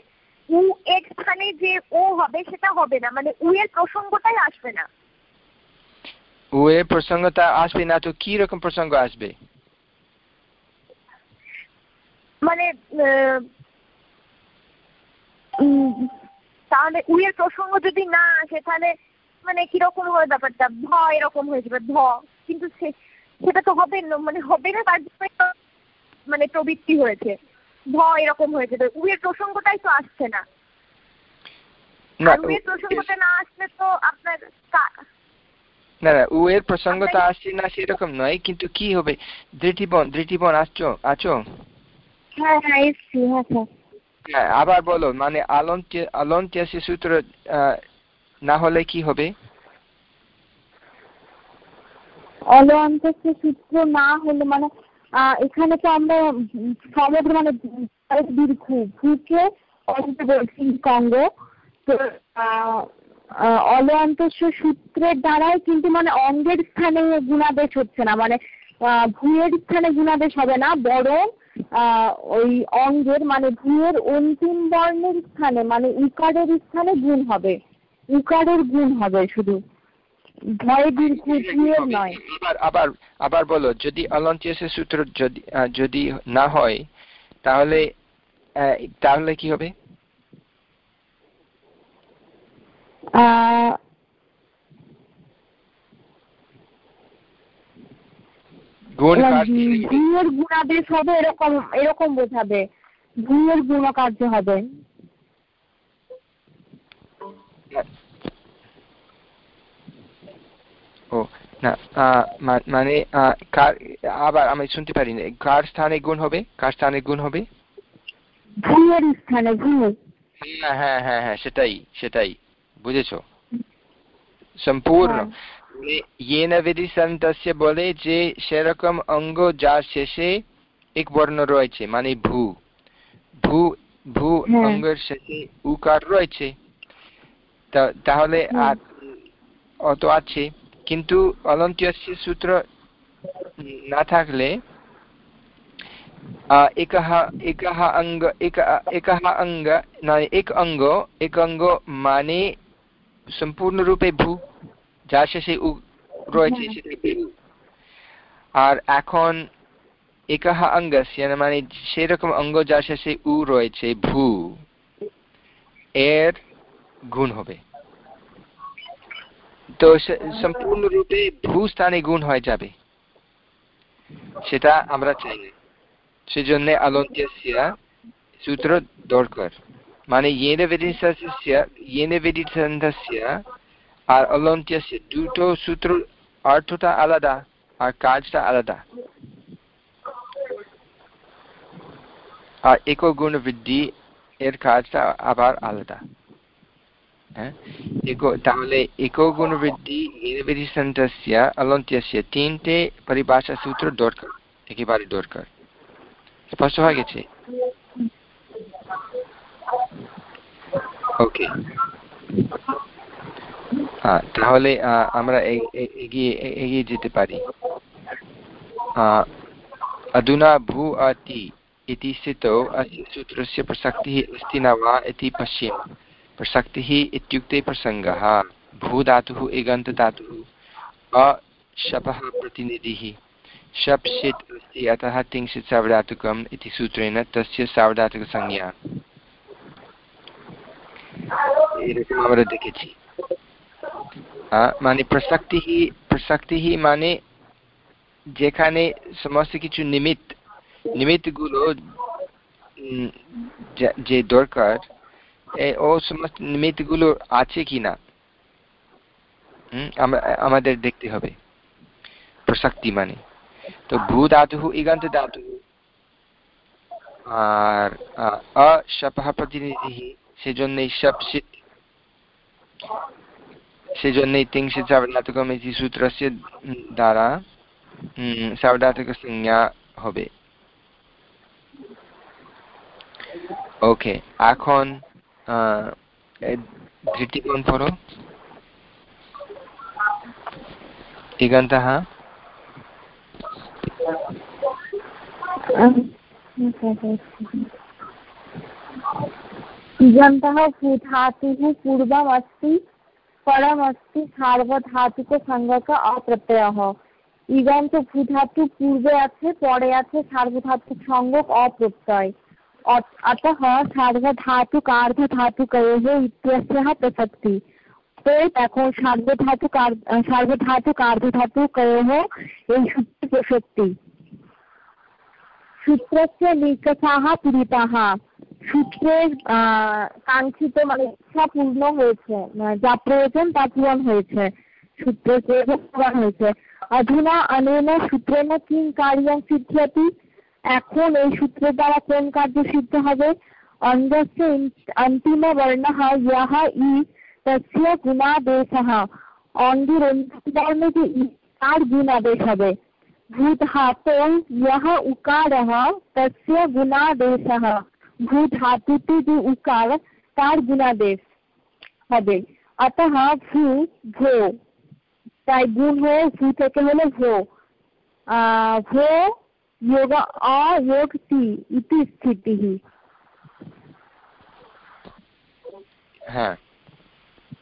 উ এর স্থানে যে ও হবে সেটা হবে না। মানে উ এর প্রসঙ্গটাই আসবে না। উ এর প্রসঙ্গটা আসবে না তো কি রকম প্রসঙ্গ আসবে? মানে তাহলে উ এর প্রসঙ্গ যদি না আসে তাহলে মানে কীরকম হবে ব্যাপারটা? ভ এরকম হয়ে যাবে ভ কিন্তু সেটা তো হবে মানে হবে না তার জন্য মানে প্রবৃত্তি হয়েছে। ভ এরকম হয়েছে। তো উয়ের প্রসঙ্গটাই তো আসছে না। উয়ের প্রসঙ্গটা না আসলে তো আপনার না না প্রসঙ্গটা আসছে না সেরকম নয় কিন্তু কি হবে? আসছো? আছো? হ্যাঁ হ্যাঁ এসছি হ্যাঁ হ্যাঁ। আবার বলো মানে আলন্ত্যাসী সূত্র না হলে কি হবে? অলন্ত্যসী সূত্র না হলে মানে এখানে তো আমরা সমগ্র মানে দীর্ঘ ভূকে অন্ত বলছি কঙ্গ। তো অন্তস্য সূত্রের দ্বারাই কিন্তু মানে অঙ্গের স্থানে গুণাদেশ হচ্ছে না। মানে ভূয়ের স্থানে গুণাদেশ হবে না, বরং ওই অঙ্গের মানে ভূয়ের অন্তিম বর্ণের স্থানে মানে উকারের স্থানে গুণ হবে। উকারের গুণ হবে শুধু। ভয় দীর্ঘ নয়। আবার আবার আবার বলো যদি অলন্তিয়াসের সূত্র যদি যদি না হয় তাহলে তাহলে কি হবে? গুণ গুণাদেশ হবে এরকম এরকম বোঝাবে। ভূয়ের গুণকার্য হবে। ও না মানে আবার আমি শুনতে পারি না কার স্থানে গুণ হবে? কার স্থানে গুণ হবে? স্থানে হ্যাঁ হ্যাঁ হ্যাঁ হ্যাঁ সেটাই সেটাই বুঝেছ? সম্পূর্ণ। येन বিধিসন্তস্য বলে যে সেরকম অঙ্গ যার শেষে এক বর্ণ রয়েছে মানে ভূ। ভূ ভূ অঙ্গের শেষে উকার রয়েছে। তাহলে আর অত আছে। কিন্তু অলন্ত্যস্য সূত্র না থাকলে একः অঙ্গ, এক একः অঙ্গ এক অঙ্গ এক অঙ্গ মানে সম্পূর্ণরূপে ভূ, যা শেষে রয়েছে আর এখন একহ অঙ্গ মানে সেরকম অঙ্গ যা শেষে উ রয়েছে ভূ। এর গুণ হবে। তো সম্পূর্ণরূপে ভূস্থানে গুণ হয়ে যাবে। সেটা আমরা চাই না। সেজন্য আলন্তিয়া সূত্র দরকার। মানে আর অলন্তিয়া দুটো সূত্র অর্থটা আলাদা আর কাজটা আলাদা। আর একক গুণ বৃদ্ধি এর কাজটা আবার আলাদা। হ্যাঁ তাহলে একক গুণ বৃদ্ধি নির্বিধিসন্তস্য অলন্ত্যস্য তিনটে পরিভাষা সূত্র দরকার একেবারে দরকার স্পষ্ট হয়ে গেছে ওকে তাহলে আমরা এগিয়ে এগিয়ে যেতে পারি अधुना भू अति इति स्थितौ अस्य सूत्रस्य प्रसक्तिः अस्ति न वा इति पश्येम प्रसक्तिः इत्युक्ते प्रसङ्गः भूधातुः इगन्तधातुः अशपः प्रतिनिधिः शप् षित् अस्ति अतः तिङ्क्षित् सावधातुकम् इति सूत्रेण तस्य सावधातुकसंज्ञा এরকম আমরা দেখেছি মানে প্রসক্তি প্রসক্তি মানে যেখানে সমস্ত কিছু নিমিত্ত নিমিত্তগুলো যে দরকার ও সমস্ত নিমিত্তগুলো আছে কিনা আমাদের দেখতে হবে। প্রসক্তি মানে। তো ভূ ধাতু ইগান্ত ধাতু আর অশপহ সেজন্যই সপ্সিত সেজন্যই তিংশিত সাবধাতুকম ইতি সূত্রस्य দ্বারা সাবধাতুকসংজ্ঞা হবে। ওকে, এখন দৃষ্টিকোণ পড়ো ইগন্তः इगन्तः धातुः पूर्वमस्ति परमस्ति সার্বধাতুক অপ্রত্যয়ः ইগন্ত ভূধাতু পূর্বে আছে পরে আছে সার্বধাতুক সংজ্ঞক অপ্রত্যয় अतः सार्वधातुकार्धधातुकयोः इत्यस्याः प्रसक्ति। तो देखो, सार्वधातुकार सार्वधातुकार्धधातुकयोः एषु प्रसक्ति। সূত্রস্য নিকষাহা পীড়িতাহা সূত্রের কাঙ্ক্ষিত মানে ইচ্ছা পূর্ণ হয়েছে যা প্রয়োজন তা পূরণ হয়েছে সূত্রের প্রয়োজন পূরণ হয়েছে অধুনা অনেন সূত্রেণ কিং কার্যং সিদ্ধ্যতি এখন এই সূত্রের দ্বারা কোন কার্য সিদ্ধ হবে? অন্ধস্য অন্তিম বর্ণः यः ই তস্য গুণাদেশः অঙ্গের অন্তিম বর্ণে যে ই, তার গুণাদেশ হবে। ভূধাতৌ यः উকারः তস্য গুণাদেশः ভূধাতুতে যে উকার, তার গুণাদেশ হবে। অতः ভূ, ভো। তাই গুণ হয়ে ভূ থেকে হলো ভো। ভো তি ইতি স্থিতি হ্যাঁ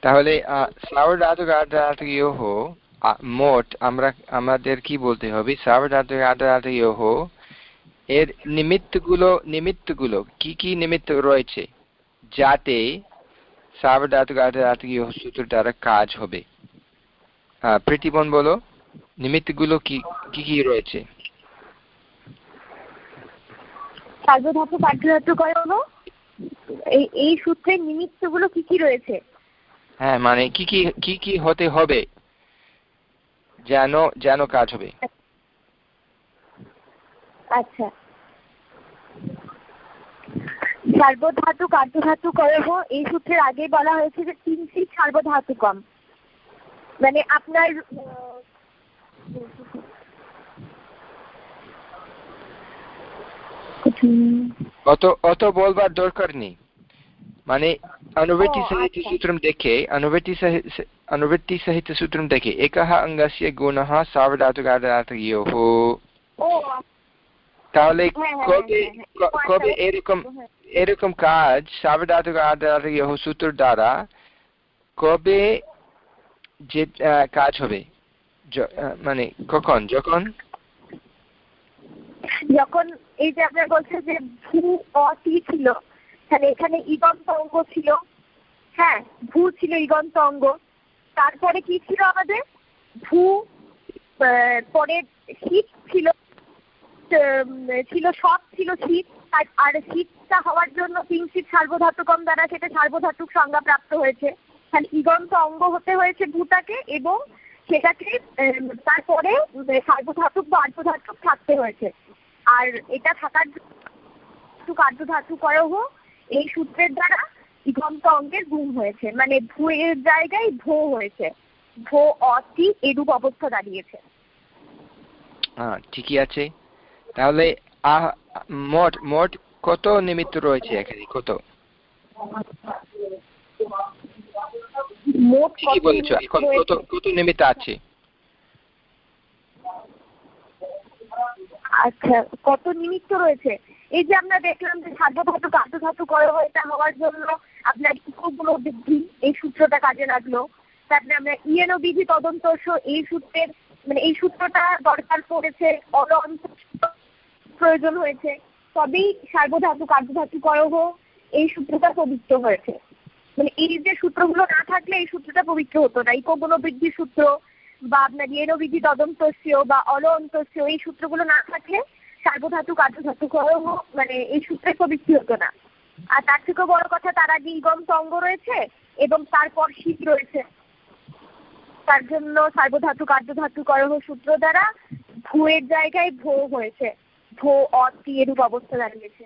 তাহলে সাবধাতুক আর্ধাতুকয়োহ মোট আমরা আমাদের কি বলতে হবে সাবধাতুক আর্ধাতুকয়োহ এর নিমিত্তগুলো নিমিত্তগুলো কি কি নিমিত্ত রয়েছে যাতে সাবধাতুক আর্ধাতুকীয় সূত্র দ্বারা কাজ হবে প্রীতিবন বলো নিমিত্তগুলো কি কি রয়েছে সার্বধাতু পাঠ্যধাতু কর্ম এই এই সূত্রের নিমিত্তগুলো কি কি রয়েছে? হ্যাঁ মানে কি কি কি কি হতে হবে যেন যেন কাজ হবে? আচ্ছা। সার্বধাতু কার্যধাতু করব এই সূত্রের আগে বলা হয়েছে যে তিনটি সার্বধাতু কম। মানে আপনার অত অত বলবার দরকার নেই মানে अनुवृत्ति सहित सूत्रं देखे अनुवृत्ति अनुवृत्ति सहित सूत्रं देखे एकः अङ्गस्य गुणः सावधातुकार्धातयोः তাহলে কবে কবে এরকম এরকম কাজ সাবধাতুক আধারীয় সূত্র দ্বারা কবে যে কাজ হবে মানে কখন যখন যখন এই যে আপনার বলছে যে ভূ অতি ছিল, তাহলে এখানে ইগন্ত অঙ্গ ছিল। হ্যাঁ ভূ ছিল ইগন্ত অঙ্গ। তারপরে কি ছিল আমাদের? ভূ পরে শীত ছিল ছিল, সব ছিল শীত। আর শীতটা হওয়ার জন্য কিঞ্চিত সার্বধাতুকম দ্বারা সেটা সার্বধাতুক সংজ্ঞা প্রাপ্ত হয়েছে। তাহলে ইগন্ত অঙ্গ হতে হয়েছে ভূটাকে এবং সেটাকে তারপরে সার্বধাতুক বা আর্ধধাতুক থাকতে হয়েছে। আর এটা থাকার কার্যধাতু করহ এই সূত্রের দ্বারা ইগন্ত অঙ্গের গুণ হয়েছে। মানে ভূ এর জায়গায় ভো হয়েছে। ভো অতি এরূপ অবস্থা দাঁড়িয়েছে। হ্যাঁ ঠিকই আছে। তাহলে মোট মোট কত নিমিত্ত রয়েছে এখানে? কত? ঠিকই বলেছ? এখন কত কত নিমিত্ত আছে। আচ্ছা কত নিমিত্ত রয়েছে? এই যে আমরা দেখলাম যে সার্বধাতু কার্যধাতু করে এটা হওয়ার জন্য আপনার ইকোগুলো বৃদ্ধি এই সূত্রটা কাজে লাগল। তারপরে আমরা ইএনও বিধি তদন্ত এই সূত্রের মানে এই সূত্রটা দরকার পড়েছে অলন্ত প্রয়োজন হয়েছে। তবেই সার্বধাতু কার্যধাতু করহ এই সূত্রটা পবিত্র হয়েছে। মানে এই যে সূত্রগুলো না থাকলে এই সূত্রটা পবিত্র হতো না। ইকোগুলো বৃদ্ধি সূত্র বা আপনার ইয়েনবিধি তদন্তস্য বা অল অন্তস্য এই সূত্রগুলো না থাকলে সার্বধাতু কার্যধাতু করহ মানে এই সূত্রে প্রবৃত্তি হতো না। আর তার থেকেও বড় কথা, তার আগে ইগন্ত অঙ্গ রয়েছে এবং তারপর শীত রয়েছে। তার জন্য সার্বধাতু কার্যধাতু করহ সূত্র দ্বারা ভুয়ের জায়গায় ভো হয়েছে। ভো, অতি, এরূপ অবস্থা দাঁড়িয়েছে।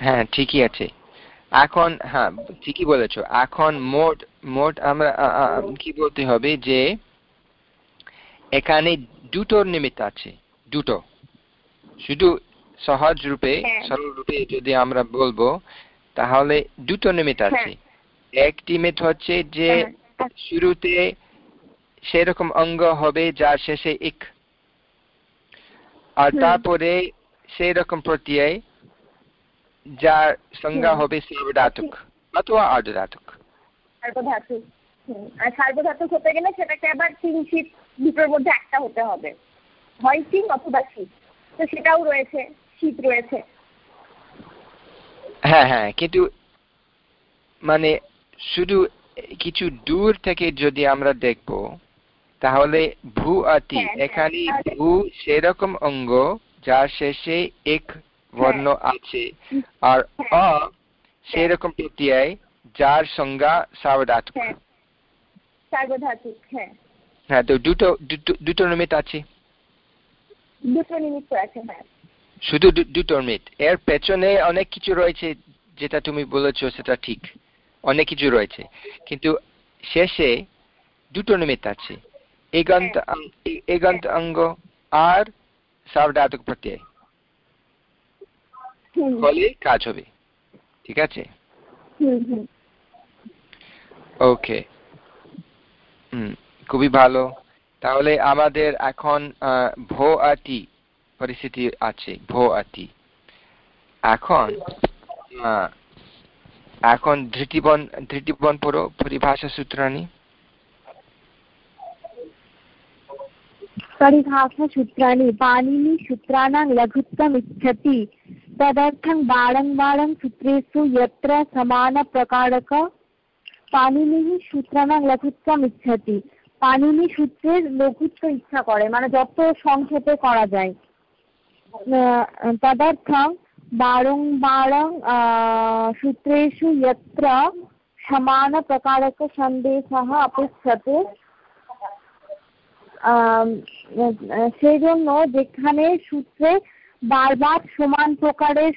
হ্যাঁ ঠিকই আছে। এখন হ্যাঁ ঠিকই বলেছ। এখন মোট মোট আমরা কি বলতে হবে যে এখানে দুটোর নিমিত্ত আছে দুটো। শুধু সহজ রূপে সরল রূপে যদি আমরা বলব তাহলে দুটো নিমিত্ত আছে। এক নিমিত্ত হচ্ছে যে শুরুতে সেরকম অঙ্গ হবে যার শেষে ইক। আর তারপরে সেই রকম প্রত্যয় যার সংজ্ঞা হবে সার্বধাতুক অথবা অর্ধধাতুক। সার্বধাতুক আর সার্বধাতুক হতে গেলে সেটাকে আবার তিন শীত দুটোর মধ্যে একটা হতে হবে। হয় সিং অথবা শীত। তো সেটাও রয়েছে শীত রয়েছে। হ্যাঁ হ্যাঁ কিন্তু মানে শুধু কিছু দূর থেকে যদি আমরা দেখব তাহলে ভূ আতি এখানে ভূ সেরকম অঙ্গ যার শেষে এক বর্ণ আছে আর অ সেরকম প্রত্যয় যার সংজ্ঞা সার্বধাতুক। সার্বধাতুক হ্যাঁ। হ্যাঁ তো দুটো দুটো নিমিত্ত আছে। দুটো নিমিত্ত আছে হ্যাঁ। শুধু দুটো নিমিত্ত। এর পেছনে অনেক কিছু রয়েছে যেটা তুমি বলেছ সেটা ঠিক। অনেক কিছু রয়েছে। কিন্তু শেষে দুটো নিমিত্ত আছে। এগান্ত এগান্ত অঙ্গ আর সার্বধাতুক প্রত্যয়। ফলে কাজ হবে। ঠিক আছে? ওকে। হুম খুবই ভালো। তাহলে আমাদের এখন ভো আতি পরিস্থিতি আছে ভো আতি এখন এখন ধৃতিবন ধৃতিবন পরিভাষা সূত্রাণী परिभाषासूत्राणि पाणिनिसूत्राणां लघुत्वम् इच्छति तदर्थं बाणं बाणं सूत्रेषु यत्र समानप्रकारक পানিনি সূত্রানাং লঘুত্বম ইচ্ছাতি পানিনি সূত্রের লঘুত্ব ইচ্ছা করে মানে যত সংক্ষেপে করা যায় तदर्थं बारम्बारं सूत्रेषु यत्र সমানপ্রকারকসন্দেশः অপেক্ষতে সেই জন্য যেখানে সূত্রে বারবার সমান প্রকারের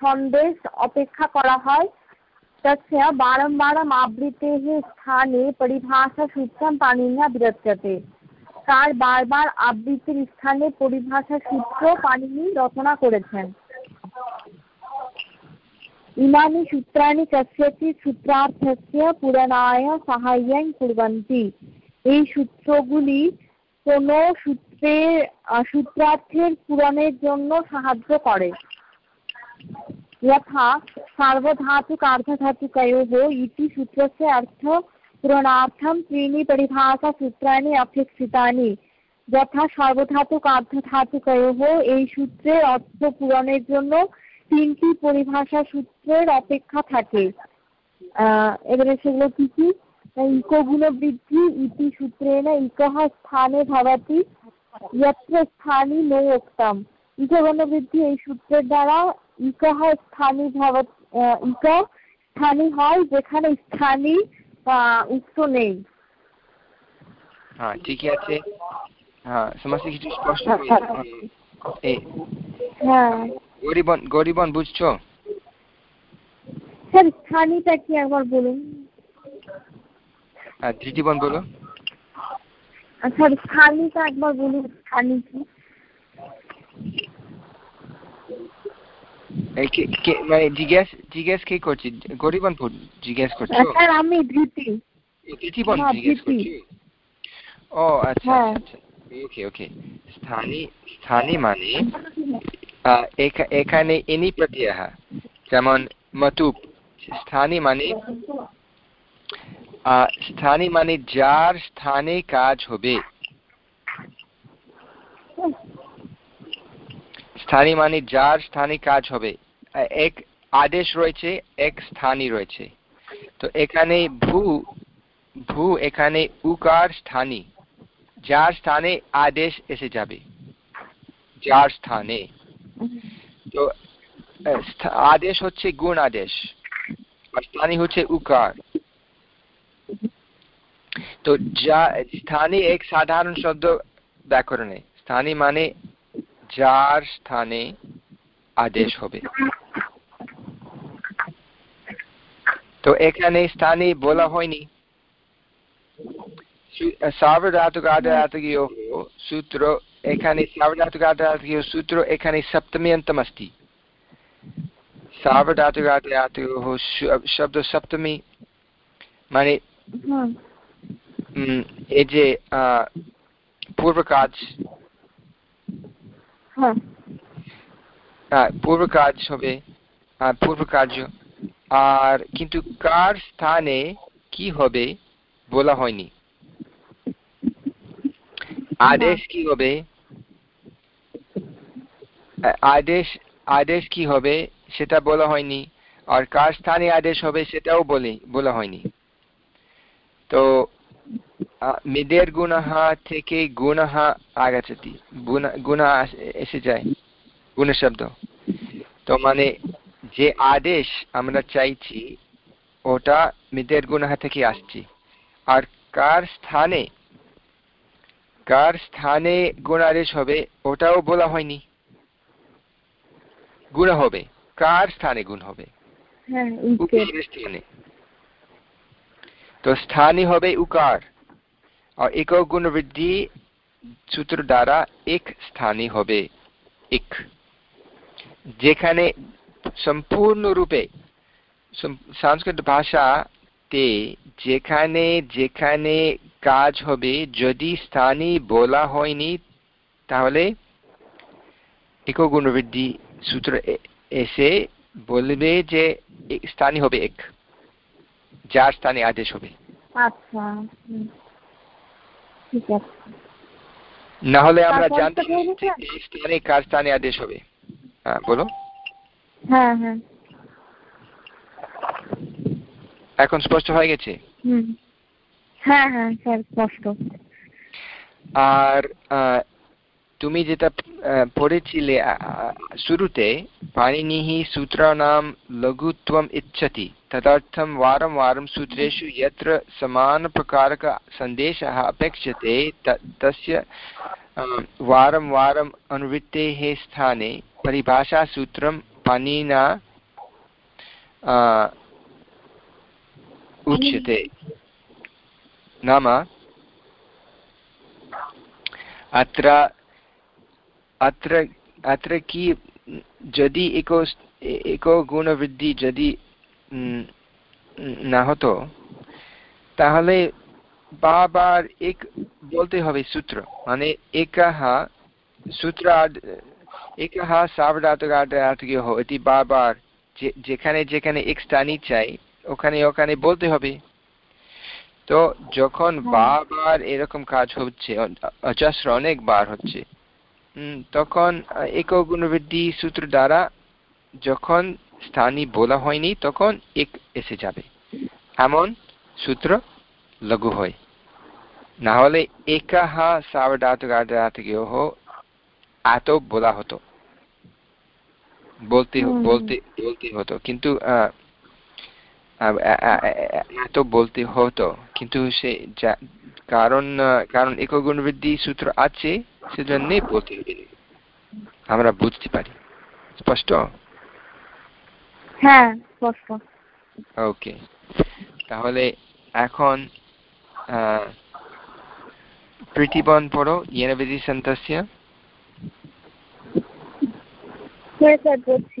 সন্দেশ অপেক্ষা করা হয় তস্য বারম্বারম আবৃতের স্থানে পরিভাষা সূত্রম পাণিনিয়া বিরচ্যতে তার বারবার আবৃত্তির স্থানে পরিভাষা সূত্র পাণিনি রচনা করেছেন। ইমানি সূত্রাণি কস্যচিৎ সূত্রার্থস্য পূরণায় সাহায্যং কুর্বন্তি। এই সূত্রগুলি কোন সূত্রের সূত্রার্থের পূরণের জন্য সাহায্য করে यथा सार्वधातुकार्धधातुकयोः इति सूत्रस्य अर्थपूरणार्थं त्रीणि परिभाषासूत्राणि अपेक्षितानि যথা সার্বধাতুক আর্ধধাতুকয়োহ এই সূত্রের অর্থ পূরণের জন্য তিনটি পরিভাষা সূত্রের অপেক্ষা থাকে এবারে সেগুলো কি কি ইকো গুণবৃদ্ধি ইতি সূত্রেণ ইকহ স্থানে ভাবাতি যত্র স্থানি নো উক্তম ইকগুণবৃদ্ধি এই সূত্রের দ্বারা ইকহ স্থানি ভাবাতি ইক স্থানি হয় যেখানে স্থানি উক্ত নেই হ্যাঁ ঠিকই আছে হ্যাঁ সমস্ত কিছু স্পষ্ট হ্যাঁ গরিবন গরিবন বুঝছ স্যার স্থানিটা কি একবার বলুন আর ধৃতিবন বলো স্যার স্থানীটা একবার বলুন স্থানী কি? মানে জিজ্ঞেস জিজ্ঞেস কে করছি? গরিবন জিজ্ঞেস করছ? স্যার আমি ধৃতি। ধৃতিবন জিজ্ঞেস করছি? ও আচ্ছা আচ্ছা ওকে ওকে। স্থানী স্থানী মানে এখানে ইনি প্রত্যয় যেমন মতুপ। স্থানী মানে স্থানী মানে যার স্থানে কাজ হবে। স্থানী মানে যার স্থানে কাজ হবে। এক আদেশ রয়েছে, এক স্থানী রয়েছে। তো এখানে ভূ ভূ এখানে উকার স্থানী। যার স্থানে আদেশ এসে যাবে। যার স্থানে। তো আদেশ হচ্ছে গুণ আদেশ। স্থানী হচ্ছে উকার। তো যা স্থানী এক সাধারণ শব্দ ব্যাকরণে স্থানী মানে যার স্থানে আদেশ হবে তো এখানে স্থানে বলা হয়নি सार्वधातुकार्धातुकयोः सूत्र एखाने सार्वधातुकार्धातुकयोः सूत्र एखाने सप्तम्यन्तम् अस्ति सार्वधातुकार्धातुयोः शब्द सप्तमी মানে এই যে পূর্ব কাজ। পূর্ব কাজ হবে পূর্ব কার্য আর কিন্তু কার স্থানে কি হবে বলা হয়নি। আদেশ কি হবে? আদেশ আদেশ কি হবে সেটা বলা হয়নি। আর কার স্থানে আদেশ হবে সেটাও বলে বলা হয়নি। তো মিদের গুণः থেকে গুণः আগাচতি গুণ এসে যায় গুণ শব্দ। তো মানে যে আদেশ আমরা চাইছি ওটা মিদের গুণः থেকে আসছে। আর কার স্থানে কার স্থানে গুণ আদেশ হবে ওটাও বলা হয়নি। গুণ হবে কার স্থানে গুণ হবে? স্থানে। তো স্থানে হবে উকার। আর এক গুণ বৃদ্ধি সূত্র দ্বারা এক স্থানে হবে এক যেখানে সম্পূর্ণরূপে সংস্কৃত ভাষাতে যেখানে যেখানে কাজ হবে, যদি স্থানে বলা হয়নি, তাহলে এক গুণবৃদ্ধি সূত্র এসে বলবে যে স্থানে হবে এক যার স্থানে আদেশ হবে। আচ্ছা ঠিক আছে। না হলে আমরা জানতে স্থানে কার স্থানে আদেশ হবে। হ্যাঁ বলো। হ্যাঁ হ্যাঁ। এখন স্পষ্ট হয়ে গেছে? হ্যাঁ হ্যাঁ স্যার স্পষ্ট। আর তুমি যেটা পড়েছিলে শুরুতে पाणिनिः सूत्राणां लघुत्वम् इच्छति तदर्थं वारं वारं सूत्रेषु यत्र समानप्रकारकसन्देशः अपेक्ष्यते तस्य वारं वारम् अनुवृत्तेः स्थाने परिभाषासूत्रं पाणिना उच्यते नाम अत्र अत्र अत्र कि यदि एको एको গুণবৃদ্ধি যদি না হতো তাহলে বারবার এক বলতে হবে সূত্র মানে একः সূত্রাদ একः সাবধাতুকার্থার্থিকः এটি বারবার যেখানে যেখানে এক স্থানই চাই ওখানে ওখানে বলতে হবে তো যখন বারবার এরকম কাজ হচ্ছে অজস্র অনেকবার হচ্ছে তখন একক গুণবৃদ্ধি সূত্র দ্বারা যখন স্থানীয় বলা হয়নি তখন এক এসে যাবে। এমন সূত্র লঘু হয়। না হলে একাহ এত বলা হতো। বলতে বলতে বলতে হতো। কিন্তু এত বলতে হতো। কিন্তু সে কারণ কারণ একগুণ বৃদ্ধি সূত্র আছে সেজন্যই বলতে আমরা বুঝতে পারি। স্পষ্ট? হ্যাঁ স্পষ্ট। ওকে। তাহলে এখন প্রীতিবন পড়ো ইয়েন বিধি হ্যাঁ স্যার বলছি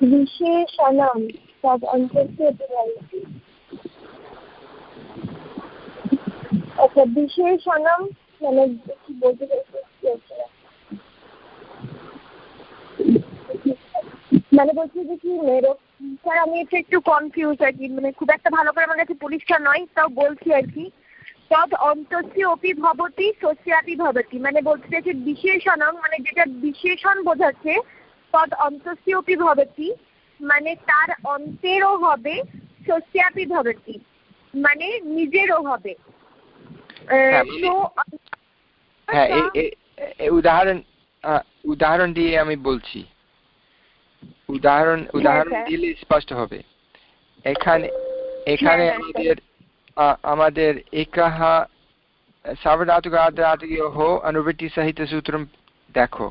विशेषणं तद् अन्तस्य भवति আচ্ছা বিশেষণম মানে কি বলতে মানে বলছি যে কি মেরো স্যার আমি একটু একটু কনফিউজ আর কি মানে খুব একটা ভালো করে আমার কাছে পরিষ্কার নয় তাও বলছি আর কি তদ অন্তস্য অপি ভবতি সস্যাপি ভবতি মানে বলতে চাইছি বিশেষণম মানে যেটা বিশেষণ বোঝাচ্ছে তদ অন্তস্যপি ভবতি মানে তার অন্তেরও হবে সস্যাপি ভবতি মানে নিজেরও হবে। হ্যাঁ, উদাহরণ উদাহরণ দিয়ে আমি বলছি। উদাহরণ হ্যাঁ, উদাহরণ দিলে স্পষ্ট হবে। এখানে এখানে হ্যাঁ, আমাদের একহ সাবধাতুক আদ্রাদয়োহ অনুবৃত্তি সহিত সূত্রম দেখো।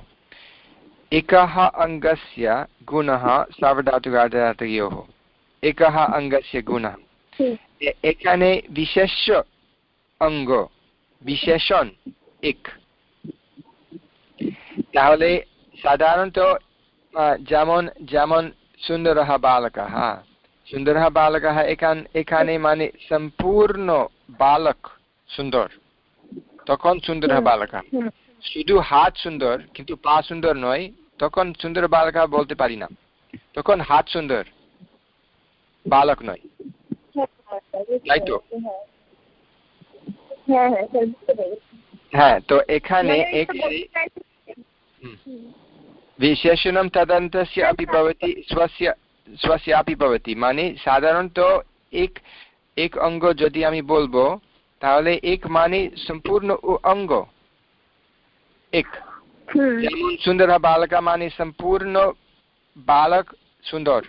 একহ অঙ্গস্য গুণः সাবধাতুক আদ্রাদয়োহ একহ অঙ্গস্য গুণः এখানে বিশেষ অঙ্গ বিশেষণ এক তাহলে সাধারণত যেমন যেমন সুন্দরः বালকः সুন্দরः बालकः এখান এখানে মানে সম্পূর্ণ বালক সুন্দর তখন সুন্দরः बालकः শুধু হাত সুন্দর কিন্তু পা সুন্দর নয় তখন সুন্দর বালকা বলতে পারি না তখন হাত সুন্দর বালক নয় তাই তো হ্যাঁ তো এখানে विशेषणं तदन्तस्य अपि भवति स्वस्य स्वस्यापि भवति মানে সাধারণত এক এক অঙ্গ যদি আমি বলবো তাহলে এক মানে সম্পূর্ণ অঙ্গ এক যেমন সুন্দর বালকা মানে সম্পূর্ণ বালক সুন্দর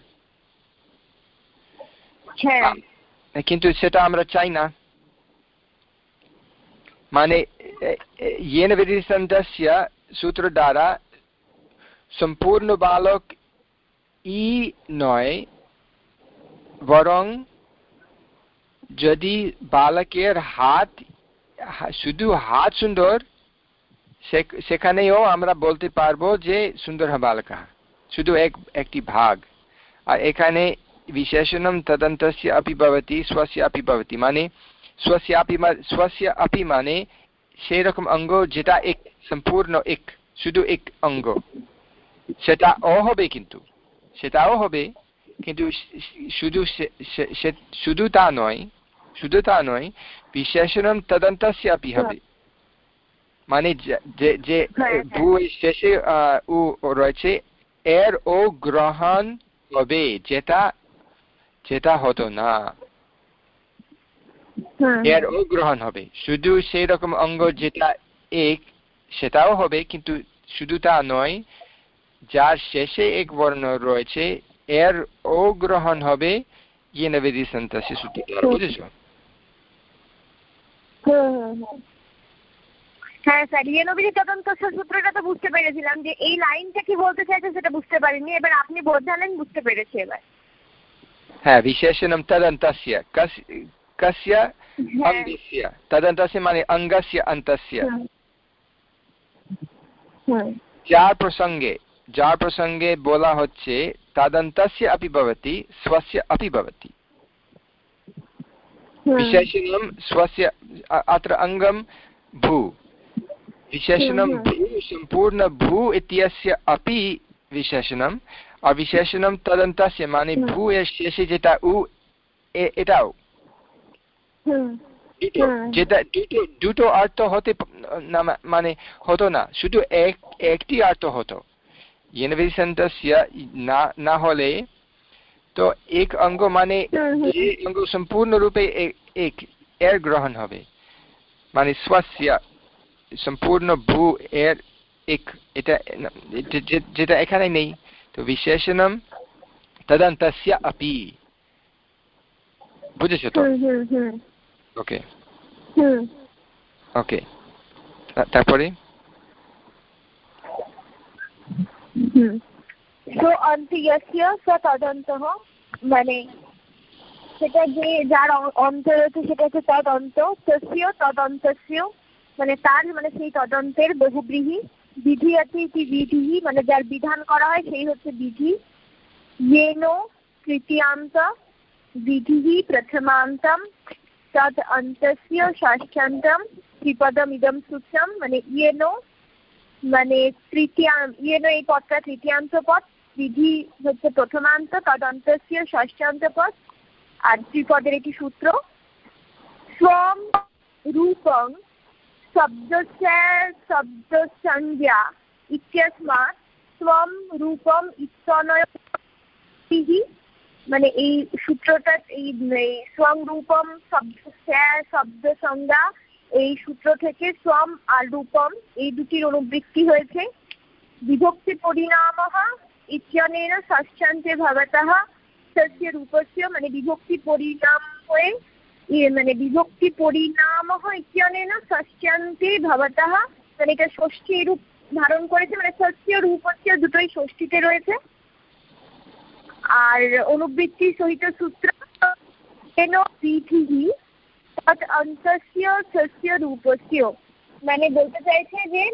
কিন্তু সেটা আমরা চাই না মানে येन विधिसन्तस्य সূত্র দ্বারা সম্পূর্ণ বালক ই নয়, বরং যদি বালকের হাত শুধু হাত সুন্দর সেখানেও আমরা বলতে পারব যে সুন্দর হ্যাঁ বালকা। শুধু এক, একটি ভাগ। আর এখানে বিশেষণম তদন্তস্য अपि भवति स्वस्य अपि भवति মানে स्वस्य अपि स्वस्य अपि মানে সেই রকম অঙ্গ যেটা এক, সম্পূর্ণ এক, শুধু এক অঙ্গ। সেটা অ হবে কিন্তু। সেটাও হবে কিন্তু শুধু শুধু তা নয় শুধু তা নয় বিশেষণম তদন্তস্যাপি হবে। মানে যে দুই হ্যাঁ, হ্যাঁ। শেষে ও রয়েছে এর ও গ্রহণ হবে যেটা যেটা হতো না। হ্যাঁ। এর ও গ্রহণ হবে। শুধু সেই রকম অঙ্গ যেটা এক সেটাও হবে কিন্তু শুধু তা নয় যার শেষে এক বর্ণ রয়েছে এর ও গ্রহণ হবে ইয়েনবেদি হ্যাঁ, হ্যাঁ। বুঝেছ? হ্যাঁ স্যার সূত্রটা তো বুঝতে পেরেছিলাম যে এই লাইনটা কি বলতে চাইছে সেটা বুঝতে পারিনি এবার আপনি বুঝতে কস্য হ্যাঁ, মানে অন্তস্য। যার প্রসঙ্গে যার প্রসঙ্গে বলা হচ্ছে তাদন্তস্য अपि भवति स्वस्य अपि भवति। हाँ। स्वस्य अत्र अङ्गं भू। विशेषण हाँ, हाँ। भू संपूर्ण भू इत्यस्य अपि विशेषणम्। अविशेषणं तदन्तस्य माने भू शेषे जेटा उ এটাও যেটা দুটো দুটো অর্থ হতে মানে হতো না শুধু এক একটি অর্থ হতো यनविसन्तस्य न होले तो एक अंग माने अंग संपूर्ण रूपे एक এর গ্রহণ হবে মানে স্বাস্যা সম্পূর্ণ ভূ এর এক এটা যেটা এখানে নেই তো বিশেষণম তদন্তস্য আপি বুঝেছ তো ওকে ওকে তারপরে তো অন্ত্যস্য স তদন্তঃ মানে সেটা যে যার অন্ত রয়েছে সেটা হচ্ছে তদ অন্ত তস্য তদন্তস্য মানে তার মানে সেই তদন্তের বহুব্রীহি বিধি আছে ইতি বিধি মানে যার বিধান করা হয় সেই হচ্ছে বিধি येन তৃতীয়ান্ত বিধি প্রথমান্তম তদ অন্তস্য ষষ্ঠান্তম ত্রিপদম ইদম সূত্রম মানে ইয়েন মানে তৃতীয়া ইয়েন এই পদটা তৃতীয়ান্ত পদ বিধি হচ্ছে প্রথমান্ত তদন্তস্য ষষ্ঠান্ত পদ আর ত্রিপদের একটি সূত্র। স্বম রূপং শব্দস্য শব্দসংজ্ঞা ইত্যস্মাৎ স্বম রূপম ইত্যনয়তিহি মানে এই সূত্রটা, এই স্বম রূপম শব্দ শব্দ সংজ্ঞা এই সূত্র থেকে স্বম আর রূপম এই দুটির অনুবৃত্তি হয়েছে। বিভক্তি পরিণাম ইত্যনেন ষষ্ঠান্তে ভবতः তস্য রূপস্য মানে বিভক্তি পরিণাম হয়ে মানে বিভক্তি পরিণাম ইত্যনেন ষষ্ঠান্তে ভবতः মানে এটা ষষ্ঠী রূপ ধারণ করেছে মানে ষষ্ঠী রূপ হচ্ছে দুটোই ষষ্ঠীতে রয়েছে। আর অনুবৃত্তি সহিত সূত্র কেন বিধি তৎ অন্তস্য ষষ্ঠী রূপস্য মানে বলতে চাইছে যে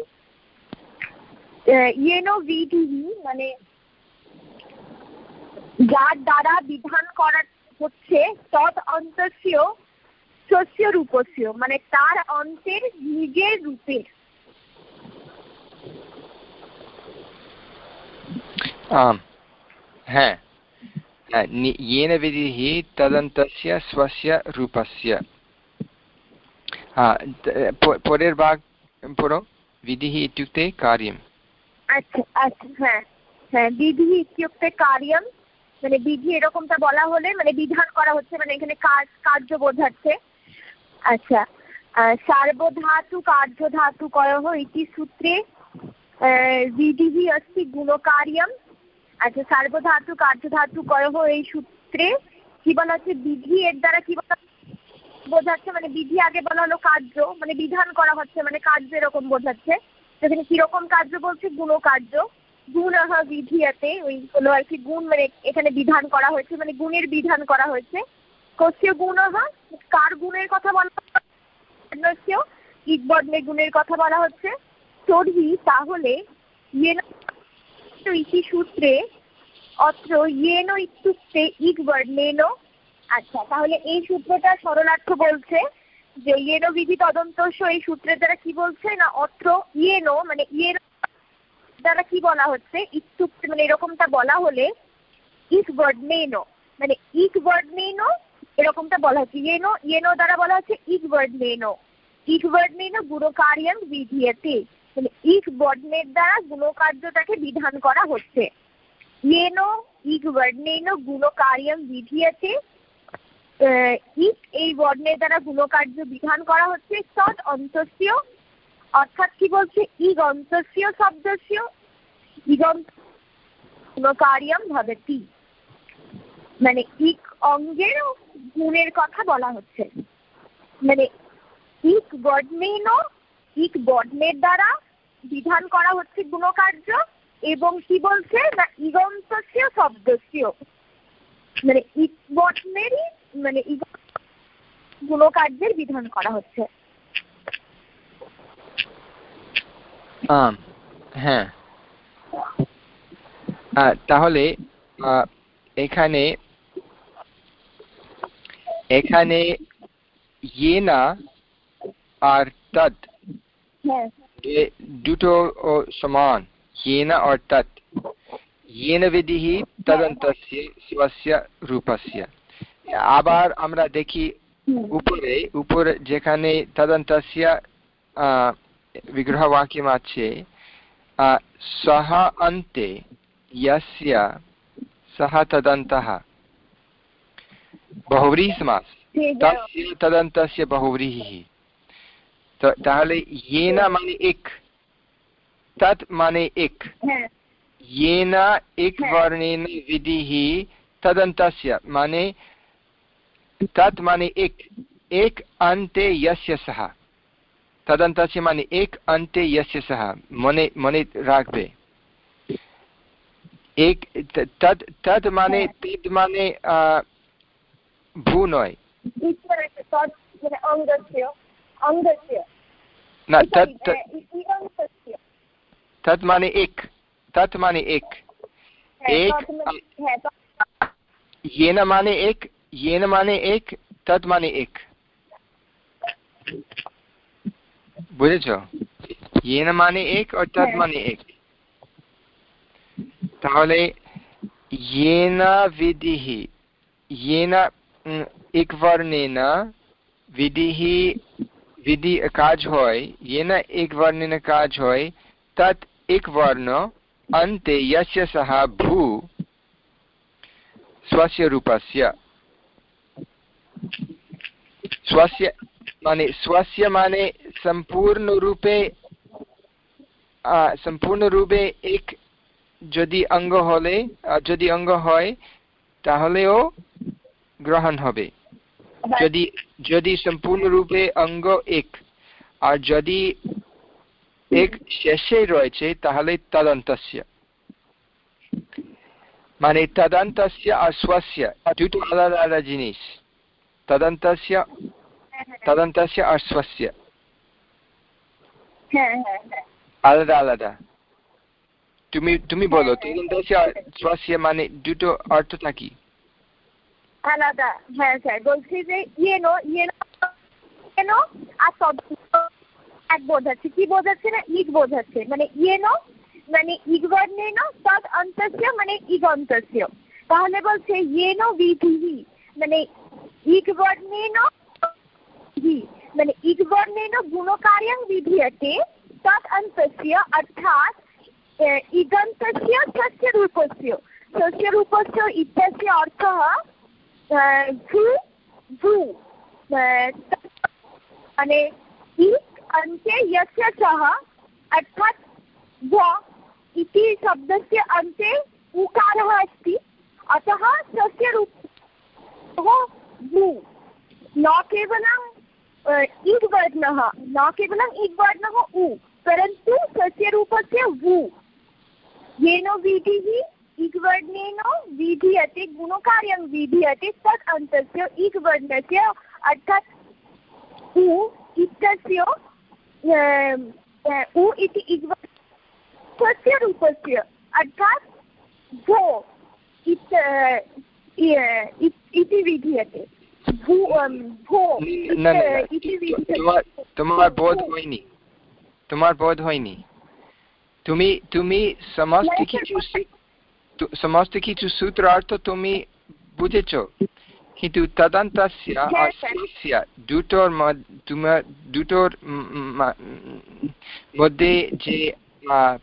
ইয়েনো বিধি মানে যার দ্বারা বিধান করা হচ্ছে তৎ অন্তস্য শস্য রূপস্য মানে তার অন্তের নিজের রূপের आम् হ্যাঁ येन विधिः तदन्तस्य स्वस्य रूपस्य পরের ভাগ পড়ো বিধিः ইত্যুক্তে কার্যম আচ্ছা আচ্ছা হ্যাঁ হ্যাঁ বিধি ইত্যুক্তে কার্যম মানে বিধি এরকমটা বলা হলে মানে বিধান করা হচ্ছে মানে এখানে কাজ কার্য বোঝাচ্ছে আচ্ছা সার্বধাতু কার্যধাতু কয়হ ইতি সূত্রে বিধিः अस्ति গুণকার্যম আচ্ছা সার্বধাতু কার্যধাতু কয়হ এই সূত্রে কি বলা হচ্ছে বিধি এর দ্বারা কি বলা বোঝাচ্ছে মানে বিধি আগে বলা হলো কার্য মানে বিধান করা হচ্ছে মানে কার্য এরকম বোঝাচ্ছে। সেখানে কীরকম কার্য বলছে? গুণ কার্য। গুণ বিধিয়াতে, ওই হলো আর কি গুণ মানে এখানে বিধান করা হয়েছে মানে গুণের বিধান করা হয়েছে। কস্য গুণ কার গুণের কথা বলা বদলে গুণের কথা বলা হচ্ছে। তর্হি তাহলে ইতি সূত্রে অত্র ইয়েন ইত্যুক্তে ইক বর্ণেন আচ্ছা তাহলে এই সূত্রটা সরলার্থ বলছে যে ইয়েনো বিধি তদন্তস্য এই সূত্রের দ্বারা কি বলছে না অত্র ইয়েনো মানে ইয়েনো দ্বারা কি বলা হচ্ছে? ইত্যুক্ত মানে এরকমটা বলা হলে ইক বর্ণেনো মানে ইক বর্ণেনো এরকমটা বলা হচ্ছে। ইয়েনো ইয়েনো দ্বারা বলা হচ্ছে ইক বর্ণেনো ইক বর্ণেনো গুণকার্যম বিধিয়েতে মানে ইক বর্ণের দ্বারা গুণকার্যটাকে বিধান করা হচ্ছে। ইয়েনো ইক বর্ণেনো গুণকার্যম বিধিয়েতে ইক এই বর্ণের দ্বারা গুণকার্য বিধান করা হচ্ছে সৎ অন্তস্য অর্থাৎ কি বলছে? ইগ অন্তস্য শব্দস্য ইগন্ত গুণকার্যম ভবতি। মানে ইক অঙ্গের গুণের কথা বলা হচ্ছে। মানে ইক বর্ণেন ইক বর্ণের দ্বারা বিধান করা হচ্ছে গুণকার্য, এবং কি বলছে? না ইগন্তস্য শব্দস্য মানে ইক বর্ণেরই মানে গুণকার্যের বিধান করা হচ্ছে হ্যাঁ তাহলে এখানে এখানে ইয়ে না আর তৎ দুটো সমান येन और तत् येन विधिः तदन्तस्य स्वस्य रूपस्य আবার আমরা দেখি উপরে উপরে যেখানে তদন্তস্য বিগ্রহবাক্যম আছে সহ অন্তে ইয়স্য সহ তদন্তः বহুব্রীহি সমাস তস্য তদন্তস্য বহুব্রীহি तो ताहले येना माने एक तत् माने एक येना एक वर्णेन विधिः तदन्तस्य माने तत् माने इक् एक अन्ते यस्य सः। तदन्तस्य माने एक अन्ते यस्य सः। मने मने राखबे एक तद् तद् माने तद् माने भू नय न तत् तत् माने एक तत् माने एक एक येन माने एक येन माने एक तत् माने एक বুঝেছ ইয়েন মানে এক আর তৎ মানে এক তাহলে ইয়েনা বিধিহি ইয়েনা এক বর্ণেন বিধিহি বিধি কাজ হয় ইয়েনা এক বর্ণেন কাজ হয় তৎ एक वर्ण अन्ते यस्य सः भू स्वस्य रूपस्य स्वस्य माने स्वस्य माने সম্পূর্ণরূপে সম্পূর্ণরূপে এক যদি অঙ্গ হলে যদি অঙ্গ হয় তাহলেও গ্রহণ হবে যদি যদি সম্পূর্ণরূপে অঙ্গ এক আর যদি এক শেষে রয়েছে তাহলে তদন্তস্য মানে তদন্তস্য আর স্বস্য দুটো আলাদা আলাদা জিনিস তদন্তস্য তদন্তস্য আর স্বস্য আলাদা আলাদা। তুমি তুমি বলো স্বস্য মানে দুটো অর্থটা কি? আলাদা হ্যাঁ স্যার বলছি যে ইয়েনো ইয়েনো আর এক বোঝাচ্ছে। কি বোঝাচ্ছে না? ইগ বোঝাচ্ছে। মানে ইয়েনো মানে ইগবর্ণেন তদ অন্তস্য মানে ইগন্তস্য। তাহলে বলছে ইয়েনো বিধিহি মানে ইগবর্ণেন हि मने इगवर्णेन गुणकार्यं विधीयते तत् अन्तस्य अर्थात् इगन्तस्य तस्य रूपस्य। तस्य रूपस्य इत्यस्य अर्थः भू भू अने इक् यस्य सः, अर्थात् व इति अतः तस्य रूपः भू। न केवलं इड् वर्णः न केवलम् इड् वर्णः उ, परन्तु तस्य रूपस्य वु। येन विधिः इग्वर्णेन विधीयते, गुणकार्यं विधीयते, तत् अन्तस्य इग्वर्णस्य अर्थात् उ इत्यस्य उ इति इग्वर्णस्य रूपस्य अर्थात् भो इति विधीयते। তোমার বোধ হয়নি। তোমার বোধ হয়নি। তুমি তুমি সমস্ত কিছু সমস্ত কিছু সূত্রার্থ তুমি বুঝেছ। কিন্তু তদন্তস্য আর স্বস্য দুটোর তোমার দুটোর মধ্যে যে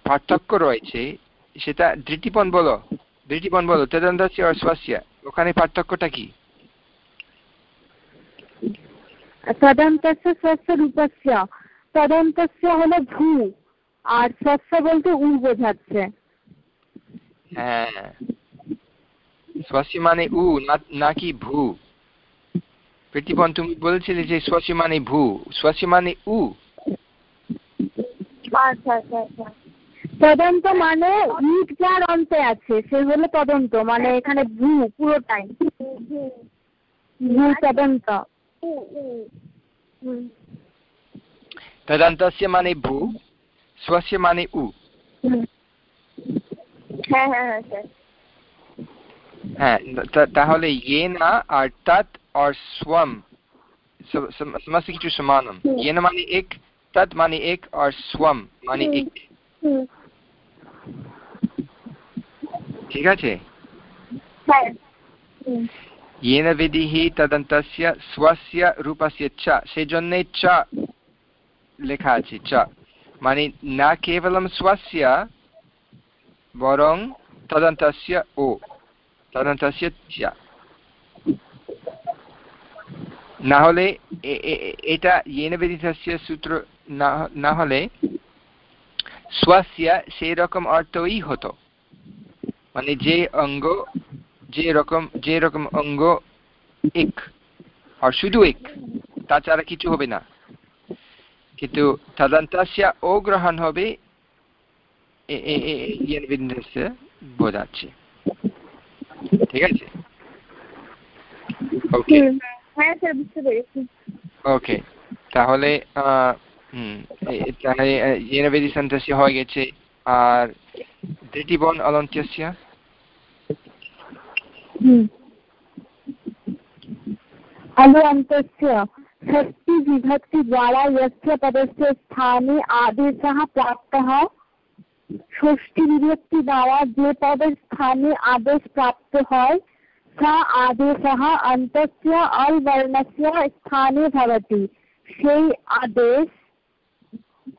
পার্থক্য রয়েছে সেটা দৃষ্টিপণ বলো। দৃষ্টিপণ বলো তদন্তস্য আর স্বস্য ওখানে পার্থক্যটা কি? তদন্তস্য স্বস্য রূপস্য। তদন্তস্য হলো ভূ আর স্বস্য বলতে উ বোঝাচ্ছে। হ্যাঁ। স্বস্য মানে উ নাকি ভূ? প্রতিপন তুমি বলছিলে যে স্বস্য মানে ভূ। স্বস্য মানে উ। আচ্ছা আচ্ছা আচ্ছা। তদন্ত মানে ইট যার অন্তে আছে সে হলো তদন্ত মানে এখানে ভূ পুরোটাই ভূ তদন্ত। তদন্তস্য মানে ভূ স্বস্য মানে উ হ্যাঁ হ্যাঁ হ্যাঁ স্যার হ্যাঁ তাহলে ইয়েনা আর তৎ আর স্বম সমস্ত কিছু সমানম ইয়েনা মানে এক তৎ মানে এক আর স্বম মানে এক ঠিক আছে येन विधिः तदन्तस्य स्वस्य रूपस्य च সেজন্যে চ লেখা আছে চ মানে না কেবলম স্বস্য বরং তদন্তস্য ও তদন্তস্য চ না হলে এটা येन বিধিতস্য সূত্র না হলে স্বস্য সেই রকম অর্থই হতো মানে যে অঙ্গ যেরকম যেরকম অঙ্গ এক আর শুধু এক তাছাড়া কিছু হবে না। কিন্তু তদন্তাস্যা ও গ্রহণ হবে বোঝাচ্ছে। ঠিক আছে? ওকে ওকে তাহলে তাহলে হয়ে গেছে। আর দৃটিবন অলন্ত্যস্যা अलुअन्तस्य षष्टिविभक्तिद्वारा यस्य पदस्य स्थाने आदेशः प्राप्तः ষষ্ঠী দ্বারা যে পদের স্থানে আদেশ প্রাপ্ত হয় सा आदेशः अन्तस्य अलवर्णस्य स्थाने भवति সেই আদেশ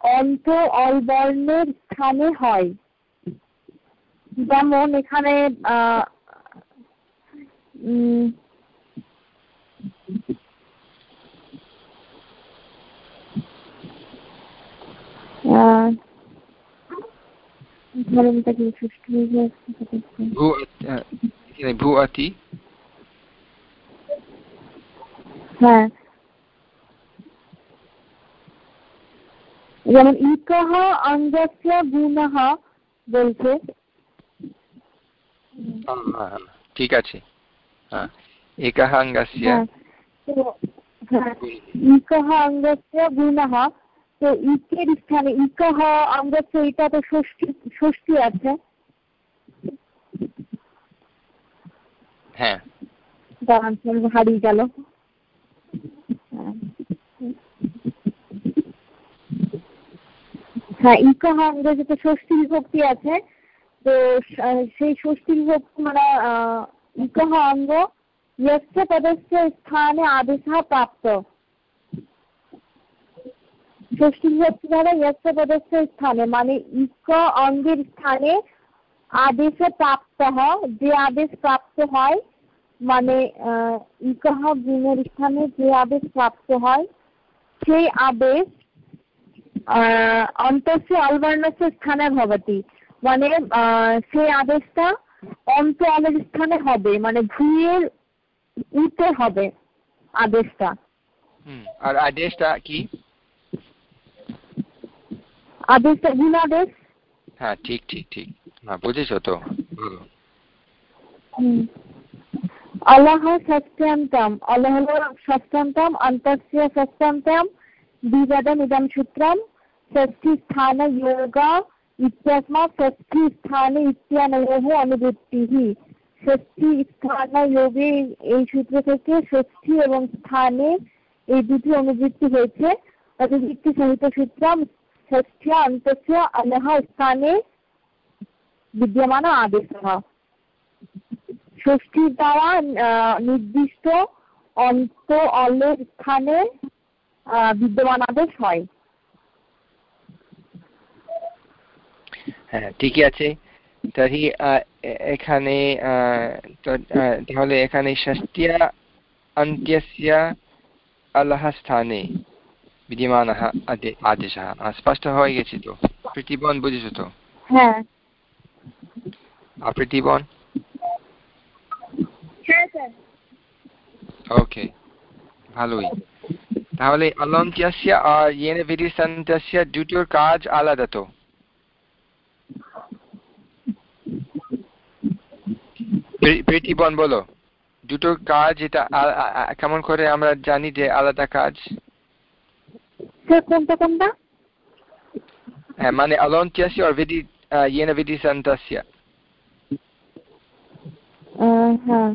অন্ত অলবর্ণের স্থানে হয় যেমন এখানে আহ ভূ অতি হ্যাঁ যেমন ইকহ অঙ্গস্য গুণः বলছে ঠিক আছে एकः अङ्गस्य इकः अङ्गस्य गुणः ষষ্ঠী ষষ্ঠী আছে হ্যাঁ হারিয়ে গেল হ্যাঁ ইকাহ অঙ্গস্য তো ষষ্ঠী বিভক্তি আছে তো সেই ষষ্ঠী বিভক্তি মানে আহ इकः अङ्गो यस्य स्थाने आदेशः प्राप्तो। ষষ্ঠীর হচ্ছে ধরো ইয়স্য পদস্য স্থানে মানে ইক অঙ্গের স্থানে আদেশে প্রাপ্ত যে আদেশ প্রাপ্ত হয় মানে ইকহ গুণের স্থানে যে আদেশ প্রাপ্ত হয় সেই আদেশ অন্তস্য অলবর্ণস্য স্থানে ভবতি মানে সেই আদেশটা অন্ত আলের স্থানে হবে মানে ভুঁয়ের উতে হবে আদেশটা। আর আদেশটা কি? আদেশটা গুণাদেশ হ্যাঁ ঠিক ঠিক ঠিক। না বুঝেছ তো? আল্লাহ ষষ্ঠান্তম আল্লাহ ষষ্ঠান্তম অন্তস্য ষষ্ঠান্তম বিবাদ ইদম সূত্রম ষষ্ঠী স্থান যোগা इत्यस्मात् षष्ठीस्थाने इत्यानयोः অনুবৃত্তিः ষষ্ঠী স্থান যোগে এই সূত্র থেকে ষষ্ঠী এবং স্থানে এই দুটি অনুবৃত্তি হয়েছে অনুবৃত্তি সহিত সূত্রম ষষ্ঠ্যা অন্তস্য অনহ স্থানে বিদ্যমান আদেশः ষষ্ঠীর দ্বারা নির্দিষ্ট অন্ত অলের স্থানে বিদ্যমান আদেশ হয় হ্যাঁ ঠিকই আছে তর্হি এখানে তাহলে এখানে ষষ্ঠ্যা अन्त्यस्य अलः স্থানে বিদ্যমানः আদেশः স্পষ্ট হয়ে গেছে তো প্রীতিবন বুঝেছো তো হ্যাঁ প্রীতিবন হ্যাঁ স্যার ওকে ভালোই তাহলে অলন্ত্যস্য আর ইয়েন বিধিসন্তস্য দুটোর কাজ আলাদা তো প্রীতিবন বলো। দুটোর কাজ এটা কেমন করে আমরা জানি যে আলাদা কাজ? কোনটা কোনটা? হ্যাঁ মানে অলন্ত্যস্য আর বিধি ইয়েন বিধিসন্তস্য হ্যাঁ।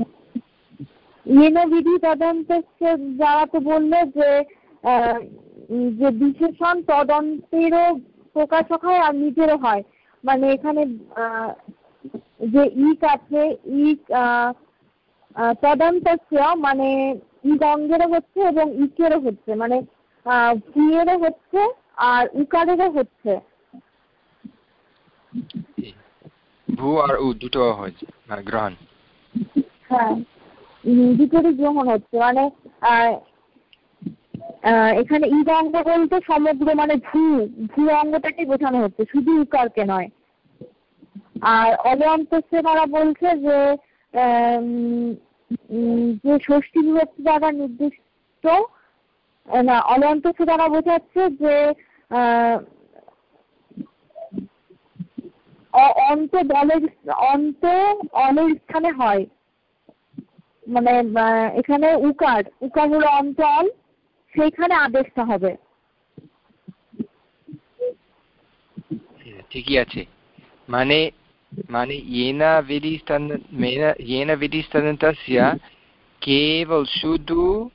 ইয়েন বিধি তদন্তস্য যারা তো বলল যে যে বিশেষণ তদন্তেরও প্রকাশক হয় আর নিজেরও হয়। মানে এখানে যে ইক আছে ইক তদন্তস্য মানে ইক অঙ্গেরও হচ্ছে এবং ইকেরও হচ্ছে মানে ভুয়েরও হচ্ছে আর উকারেরও হচ্ছে। ভূ আর উ দুটো হয়েছে গ্রহণ। হ্যাঁ দুটোরই গ্রহণ হচ্ছে মানে এখানে ঈদ অঙ্গ বলতে সমগ্র মানে ভূ ভূ অঙ্গটাকে বোঝানো হচ্ছে শুধু উকারকে নয়। আর অন্তস্থ তারা বলছে যে যে ষষ্ঠী বিভক্তি দ্বারা নির্দিষ্ট, না অন্তস্থ দ্বারা বোঝাচ্ছে যে অন্ত বলের অন্ত অলের স্থানে হয়। মানে এখানে উকার উকার হলো অন্ত অল, সেইখানে আদেশটা হবে। ঠিকই আছে। মানে माने येन विधिस्तन येन केवल শুধু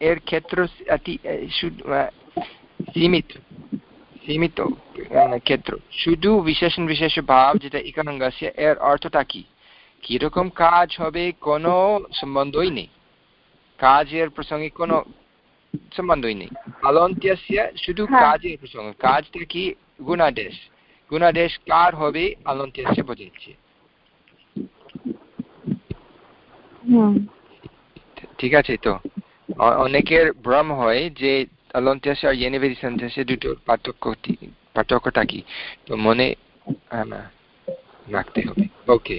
এর ক্ষেত্র সীমিত সীমিত ক্ষেত্র শুধু বিশেষণ বিশেষ ভাব যেটা একহ এর অর্থটা কি কীরকম কাজ হবে কোনো সম্বন্ধই নেই কাজের প্রসঙ্গে কোনো সম্বন্ধই নেই শুধু কাজের প্রসঙ্গ কাজটা কি গুণাদেশ গুণাদেশ কার হবে অলন্ত্যস্য বোঝাচ্ছে ঠিক আছে তো অনেকের ভ্রম হয় যে আর ইয়েনিভেরি দুটোর পার্থক্য পার্থক্যটা কি তো মনে রাখতে হবে ওকে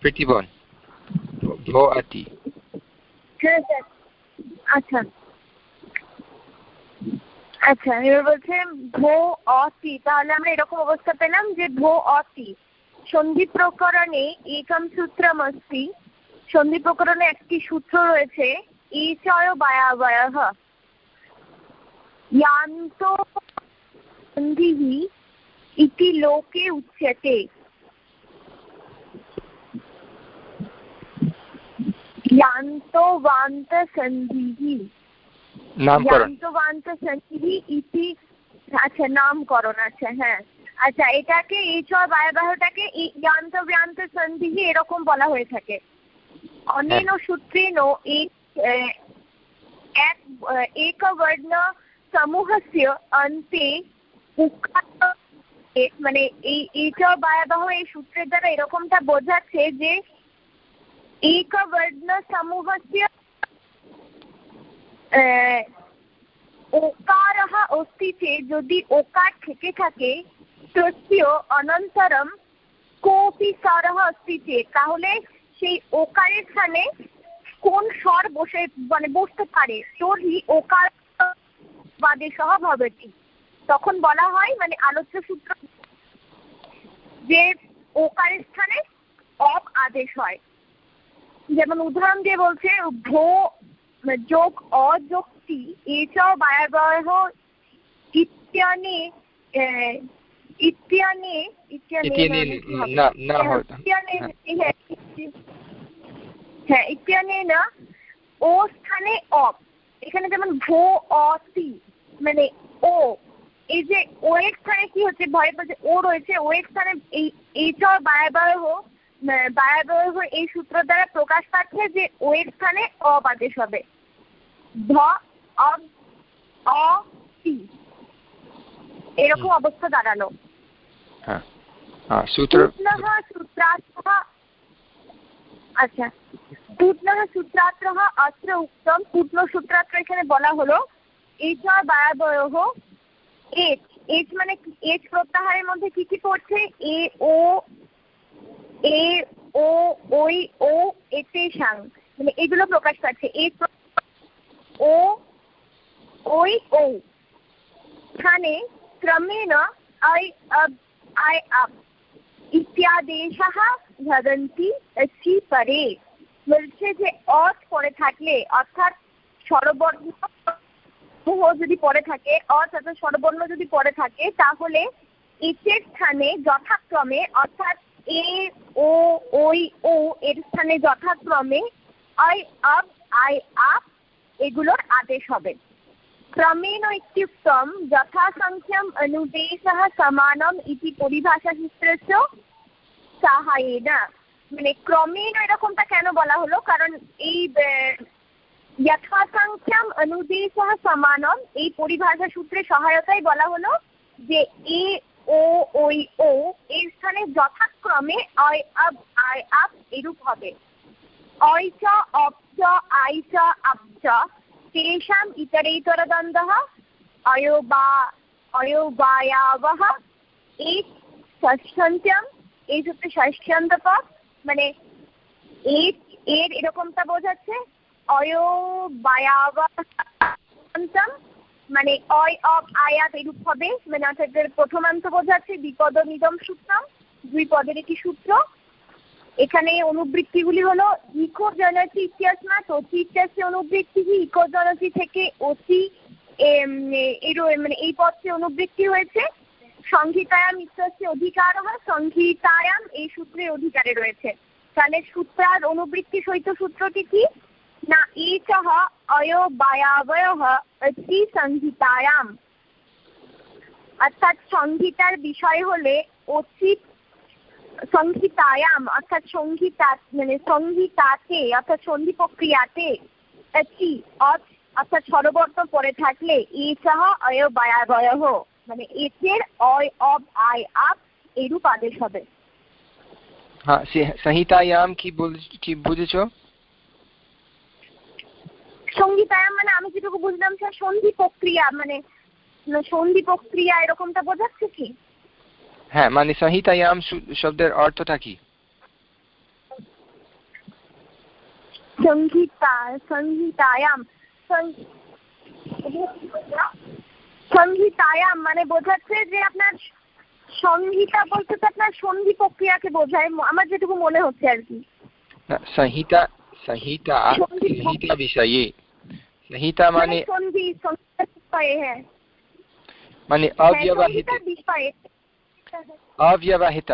প্রীতিবন ভো আতি আচ্ছা আচ্ছা এবার বলছে ভো অতি তাহলে আমরা এরকম অবস্থা পেলাম যে ভো অতি সন্ধি প্রকরণে একম সূত্রম অস্তি সন্ধি প্রকরণে একটি সূত্র রয়েছে ইচয় বায়াবয়হ। ইয়ান্ত সন্ধিः ইতি লোকে উচ্যতে ইয়ান্ত বান্ত সন্ধিः নামকরণ। ইতি আচ্ছা নামকরণ আচ্ছা হ্যাঁ। আচ্ছা এটাকে এই চ বায়বাহটাকে ইয়ান্ত ব্যান্ত এরকম বলা হয়ে থাকে। অনেন হ্যাঁ। সূত্রেণ এক একবর্ণ সমূহস্য অন্তে মানে এই এইচ বায়াবাহ এই সূত্রের দ্বারা এরকমটা বোঝাচ্ছে যে একবর্ণ সমূহস্য ওকারः অস্তি যদি ওকার থেকে থাকে, তস্য অনন্তরম কোপি স্বরः অস্তি তাহলে সেই ওকারের স্থানে কোন স্বর বসে মানে বসতে পারে? তর্হি ওকার বাদেশহ ভবতি তখন বলা হয় মানে আলোচ্য সূত্র, যে ওকারের স্থানে অপ আদেশ হয়। যেমন উদাহরণ দিয়ে বলছে, ভো মানে যোগ অযোগটি এটাও বায়াবহ ইত্যানে ইত্যানে হ্যাঁ ইত্যানে না ও স্থানে অপ। এখানে যেমন ভো অতি মানে ও এই যে ও এক স্থানে কি হচ্ছে? ভয় পাচ্ছে ও রয়েছে ও এক স্থানে এই এইটাও বায়াবহ বায়াবয়হ এই সূত্র দ্বারা প্রকাশ পাচ্ছে যে ও এর স্থানে আদেশ হবে। ধ অ টি। এরকম অবস্থা দাঁড়াল। আচ্ছা। সূত্রাত্রः অত্র উত্তম সূত্রাত্র এখানে বলা হলো এইটা বায়াবয়হ এইচ এইচ মানে এইচ প্রত্যাহারের মধ্যে কি কি পড়ছে? এ ও এ, ও, ওই, ও, এতে সাং। মানে এগুলো প্রকাশ পাচ্ছে। এ ও, ওই ও স্থানে ক্রমেণ আই, আব আই, আব। ইত্যাদেশাহ ভবন্তি আসি পরে। বলছে যে, অত পরে থাকলে, অর্থাৎ স্বরবর্ণ যদি পরে থাকে, অত, অর্থাৎ স্বরবর্ণ যদি পরে থাকে, তাহলে ইটের স্থানে যথাক্রমে, অর্থাৎ এ, ও, ওই, ও এর স্থানে যথাক্রমে আই আপ আই, আপ এগুলোর আদেশ হবে। ক্রমেণ ইত্যুক্তম যথাসংখ্যম অনুদেশ সমানম ইতি পরিভাষা সূত্রস্য সাহায্যেনা মানে ক্রমেণ এরকমটা কেন বলা হলো? কারণ এই যথাসংখ্যম অনুদেশ সমানম এই পরিভাষা সূত্রের সহায়তায় বলা হলো যে এ ও, ওই ও, এর স্থানে যথাক্রমে অয় আব আয় আব এরূপ হবে। অয় চ, অব চ, আই চ, আব চ, তেষাম ইতরেতর দ্বন্দ্ব অয়ো বা অয়ো বায়াবহ এক ষষ্ঠন্ত্যম এই সূত্রে ষষ্ঠন্ত পদ মানে এর এর এরকমটা বোঝাচ্ছে। অয়ো বায়াবহ মানে অয় অব আয়াত এরূপ হবে। মানে অর্থাৎ প্রথমান্ত বোঝাচ্ছে বিপদ নিদম সূত্রম দুই পদের একটি সূত্র। এখানে অনুবৃত্তিগুলি হলো, ইকো জনসি ইতিহাসমাত অতি ইতিহাসে অনুবৃত্তি, ইকো জনসি থেকে অতি মানে এই পথে অনুবৃত্তি হয়েছে। সংহিতায়াম ইত্যস্য অধিকার হয়, সংহিতায়াম এই সূত্রে অধিকারে রয়েছে। তাহলে সূত্রার অনুবৃত্তি সহিত সূত্রটি কি? না এইচহ অয়বায়াবয় অতি সংহিতায়াম অর্থাৎ সংহিতার বিষয় হলে অচিত সংহিতায়াম অর্থাৎ সংহিতা মানে সংহিতাতে অর্থাৎ সন্ধি প্রক্রিয়াতে একটি অর্থাৎ স্বরবর্ত পরে থাকলে ই সহ অয় বায়াবয়হ মানে এতের অয় অব আয় আপ এরূপ আদেশ হবে হ্যাঁ সংহিতায়াম কি বুঝেছ সংহিতায়াম মানে আমি যেটুকু বুঝলাম স্যার সন্ধি প্রক্রিয়া মানে সন্ধি প্রক্রিয়া এরকমটা বোঝাচ্ছে কি? হ্যাঁ মানে সংহিতায়াম শব্দের অর্থটা কি? সংহিতা সংহিতায়াম সংহিতায়াম মানে বোঝাচ্ছে যে আপনার সংহিতা বলতে তো আপনার সন্ধি প্রক্রিয়াকে বোঝায় আমার যেটুকু মনে হচ্ছে আর কি। সংহিতা সংহিতা সংহিতা বিষয়ে সংহিতা মানে সন্ধি বিষয়ে হ্যাঁ মানে অব্যবহিত বিষয়ে অব্যবহিত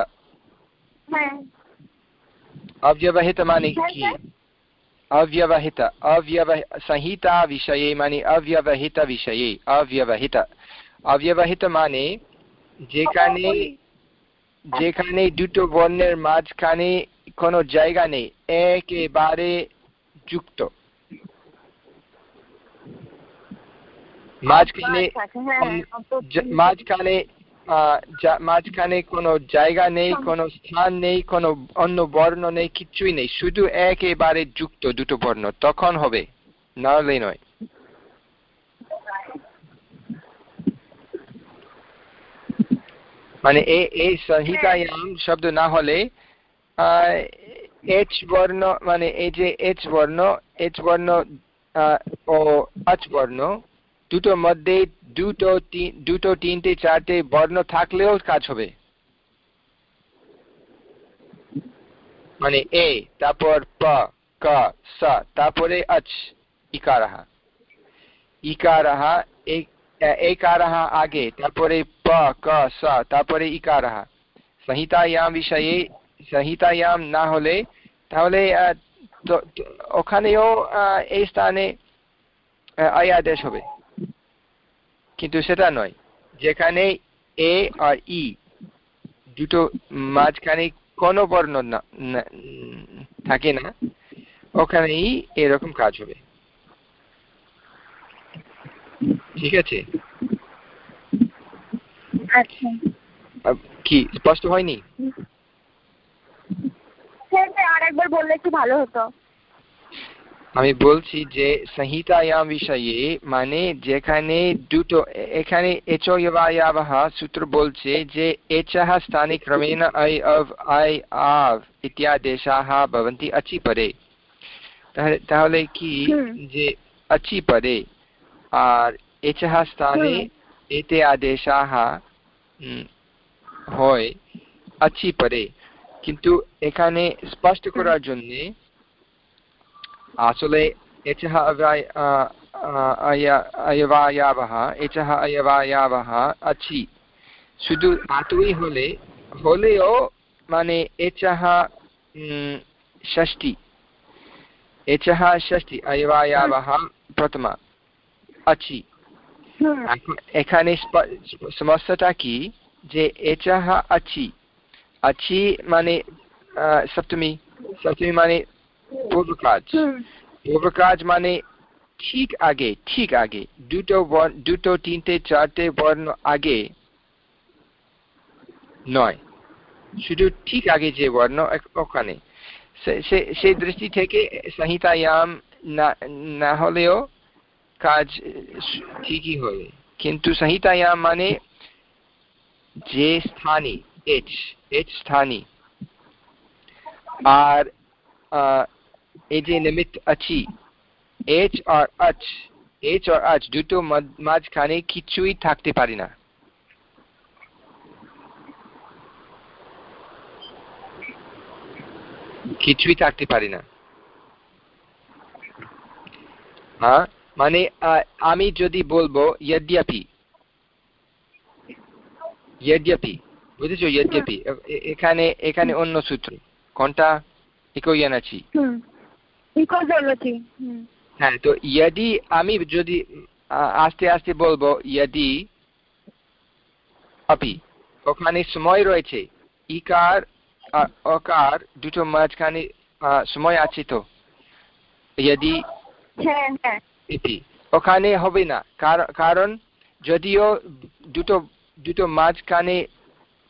অব্যবহিত মানে কি অব্যবহিত অব্যবহ সংহিতা বিষয়ে মানে অব্যবহিত বিষয়ে অব্যবহিত অব্যবহিত মানে যেখানে যেখানে দুটো বর্ণের মাঝখানে কোনো জায়গা নেই একেবারে যুক্ত মাঝখানে মাঝখানে মাঝখানে কোনো জায়গা নেই কোনো স্থান নেই কোনো অন্য বর্ণ নেই কিছুই নেই শুধু একেবারে যুক্ত দুটো বর্ণ তখন হবে নাহলে নয়। মানে এ এই সংহিতায়াম শব্দ না হলে এইচ বর্ণ মানে এই যে এইচ বর্ণ এইচ বর্ণ ও আচ বর্ণ দুটোর মধ্যে দুটো দুটো, তিনটে, চারটে বর্ণ থাকলেও কাজ হবে। মানে এ, তারপর প, ক, স, তারপরে আচ ইকারাহা। ইকারः একারः আগে, তারপরে প, ক, স, তারপরে ইকারः সংহিতায়াম বিষয়ে, সংহিতায়াম না হলে, তাহলে ওখানেও এই স্থানে আই আদেশ হবে। কিন্তু সেটা নয়। যেখানে এ আর ই দুটো মাঝখানে কোনো বর্ণ থাকে না ওখানেই এরকম কাজ হবে। ঠিক আছে? আচ্ছা। কি স্পষ্ট হয়নি? আরেকবার বললে একটু ভালো হতো। আমি বলছি যে সংহিতায়াম বিষয়ে মানে যেখানে দুটো এখানে এচ সূত্র বলছে যে এচহ স্থানে ক্রমেণ আই অভ আই আভ ইত্যাদেশাহ ভবন্তি অচি পরে তাহলে কি? যে অচি পরে আর এচহ স্থানে এতে আদেশাহ হয় অচি পরে কিন্তু এখানে স্পষ্ট করার জন্যে আসলে এচः অয়বায়াবः এচः অয়বায়াবः আছি শুধু আতুই হলে হলেও মানে এচः ষষ্ঠী এচः ষষ্ঠী অয়বায়াবः প্রথমা আছি এখানে সমস্যাটা কি যে এচः আছি আছি মানে সপ্তমী সপ্তমী মানে পূর্ব কাজ পূর্ব কাজ মানে ঠিক আগে ঠিক আগে, দুটো দুটো, তিনটে, চারটে বর্ণ আগে নয়। শুধু ঠিক আগে যে বর্ণ ওখানে। সেই দৃষ্টি থেকে সংহিতায়াম না হলেও কাজ ঠিকই হবে। কিন্তু সংহিতায়াম মানে যে স্থানে এইচ এইচ স্থানে। আর এই যে নিমিত্ত আছি এইচ আর আচ এইচ আর আচ দুটো মাঝখানে কিছুই থাকতে পারি না কিছুই থাকতে পারি না হ্যাঁ মানে আমি যদি বলবো यद्यपि यद्यपि বুঝেছো यद्यपि এখানে এখানে অন্য সূত্র কোনটা ইকোয়ানাচি হ্যাঁ তো ইয়াদি আমি যদি আস্তে আস্তে বলব ইয়াদি আপি ওখানে সময় রয়েছে। ইকার অকার দুটো মাঝখানে সময় আছে তো। ইয়াদি ওখানে হবে না। কারণ যদিও দুটো দুটো মাঝখানে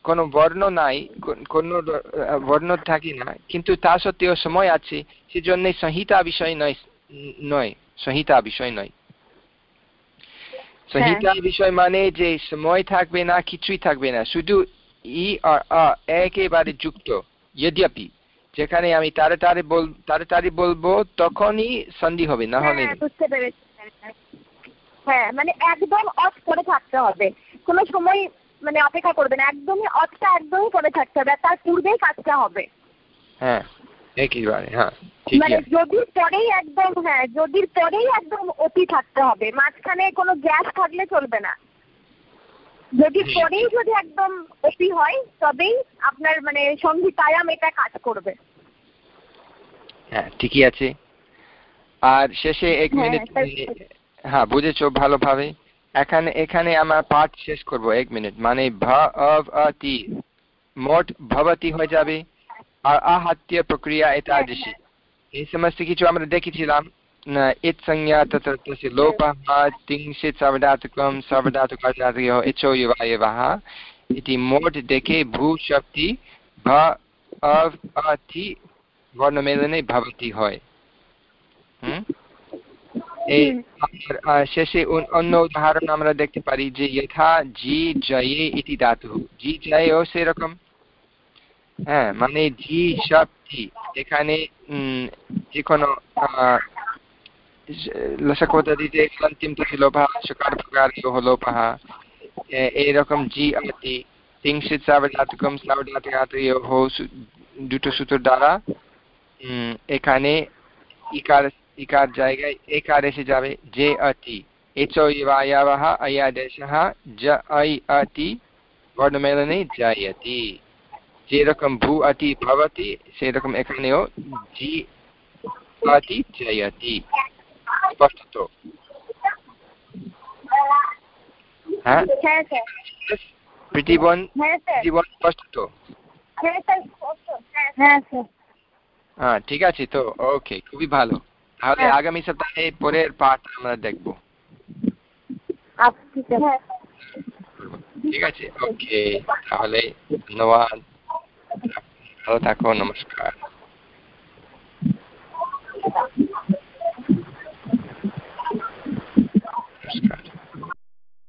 কোনো বর্ণ নাই কোনো বর্ণ থাকে না কিন্তু তা সত্ত্বেও সময় আছে সেজন্য সংহিতা বিষয় নয় নয় সংহিতা বিষয় নয়। সংহিতা বিষয় মানে যে সময় থাকবে না কিছুই থাকবে না শুধু ই আর আ একেবারে যুক্ত। যদ্যপি যেখানে আমি তাড়াতাড়ি বল তাড়াতাড়ি বলব তখনই সন্ধি হবে না হলে বুঝতে পেরেছি। হ্যাঁ মানে একদম অফ করে থাকতে হবে। কোনো সময় মানে অপেক্ষা করবে না। একদমই অতটা একদমই করে থাকতে হবে তার পূর্বেই কাজটা হবে। হ্যাঁ একেবারে হ্যাঁ মানে যদি পরেই একদম হ্যাঁ যদি পরেই একদম অতি থাকতে হবে মাঝখানে কোনো গ্যাস থাকলে চলবে না। যদি পরেই যদি একদম অতি হয় তবেই আপনার মানে সংহিতায়াম এটা কাজ করবে। হ্যাঁ ঠিকই আছে। আর শেষে এক মিনিট হ্যাঁ বুঝেছ ভালোভাবে এখানে এখানে আমরা পাঠ শেষ করব, এক মিনিট। মানে ভি মোট ভবতি হয়ে যাবে, আর আহাত্য প্রক্রিয়া এতাদৃশী এই সমস্ত কিছু আমরা দেখেছিলাম ভাবতি দেখে ভ হয়। হুম? শেষে অন্য উদাহরণ আমরা দেখতে পারি যে যথা জি জয়ে ইতি ধাতু। জি জয়েও সেরকম। হ্যাঁ মানে জি শক্তি এখানে যে কোনো লসকোদিতে সন্তিম তথি লোভः সকার প্রকারयोः লোপः এইরকম জি দুটো সূত্র দ্বারা এখানে ইকার ইকার জায়গায় একার এসে যাবে যে অতি एचो इवायावः अयादेशः ज ऐ अति वर्णमेलने जायति যেরকম ভূ অতি ভবতি সেরকম এখানেও জি অতি জয়তি স্পষ্ট হ্যাঁ হ্যাঁ স্যার প্রীতিবন হ্যাঁ স্যার জীবন স্পষ্ট তো হ্যাঁ স্যার স্পষ্ট হ্যাঁ হ্যাঁ স্যার হ্যাঁ ঠিক আছে তো ওকে খুবই ভালো তাহলে আগামী সপ্তাহে পরের পাঠ আমরা দেখব ঠিক আছে ওকে তাহলে ধন্যবাদ ভালো থাকো নমস্কার নমস্কার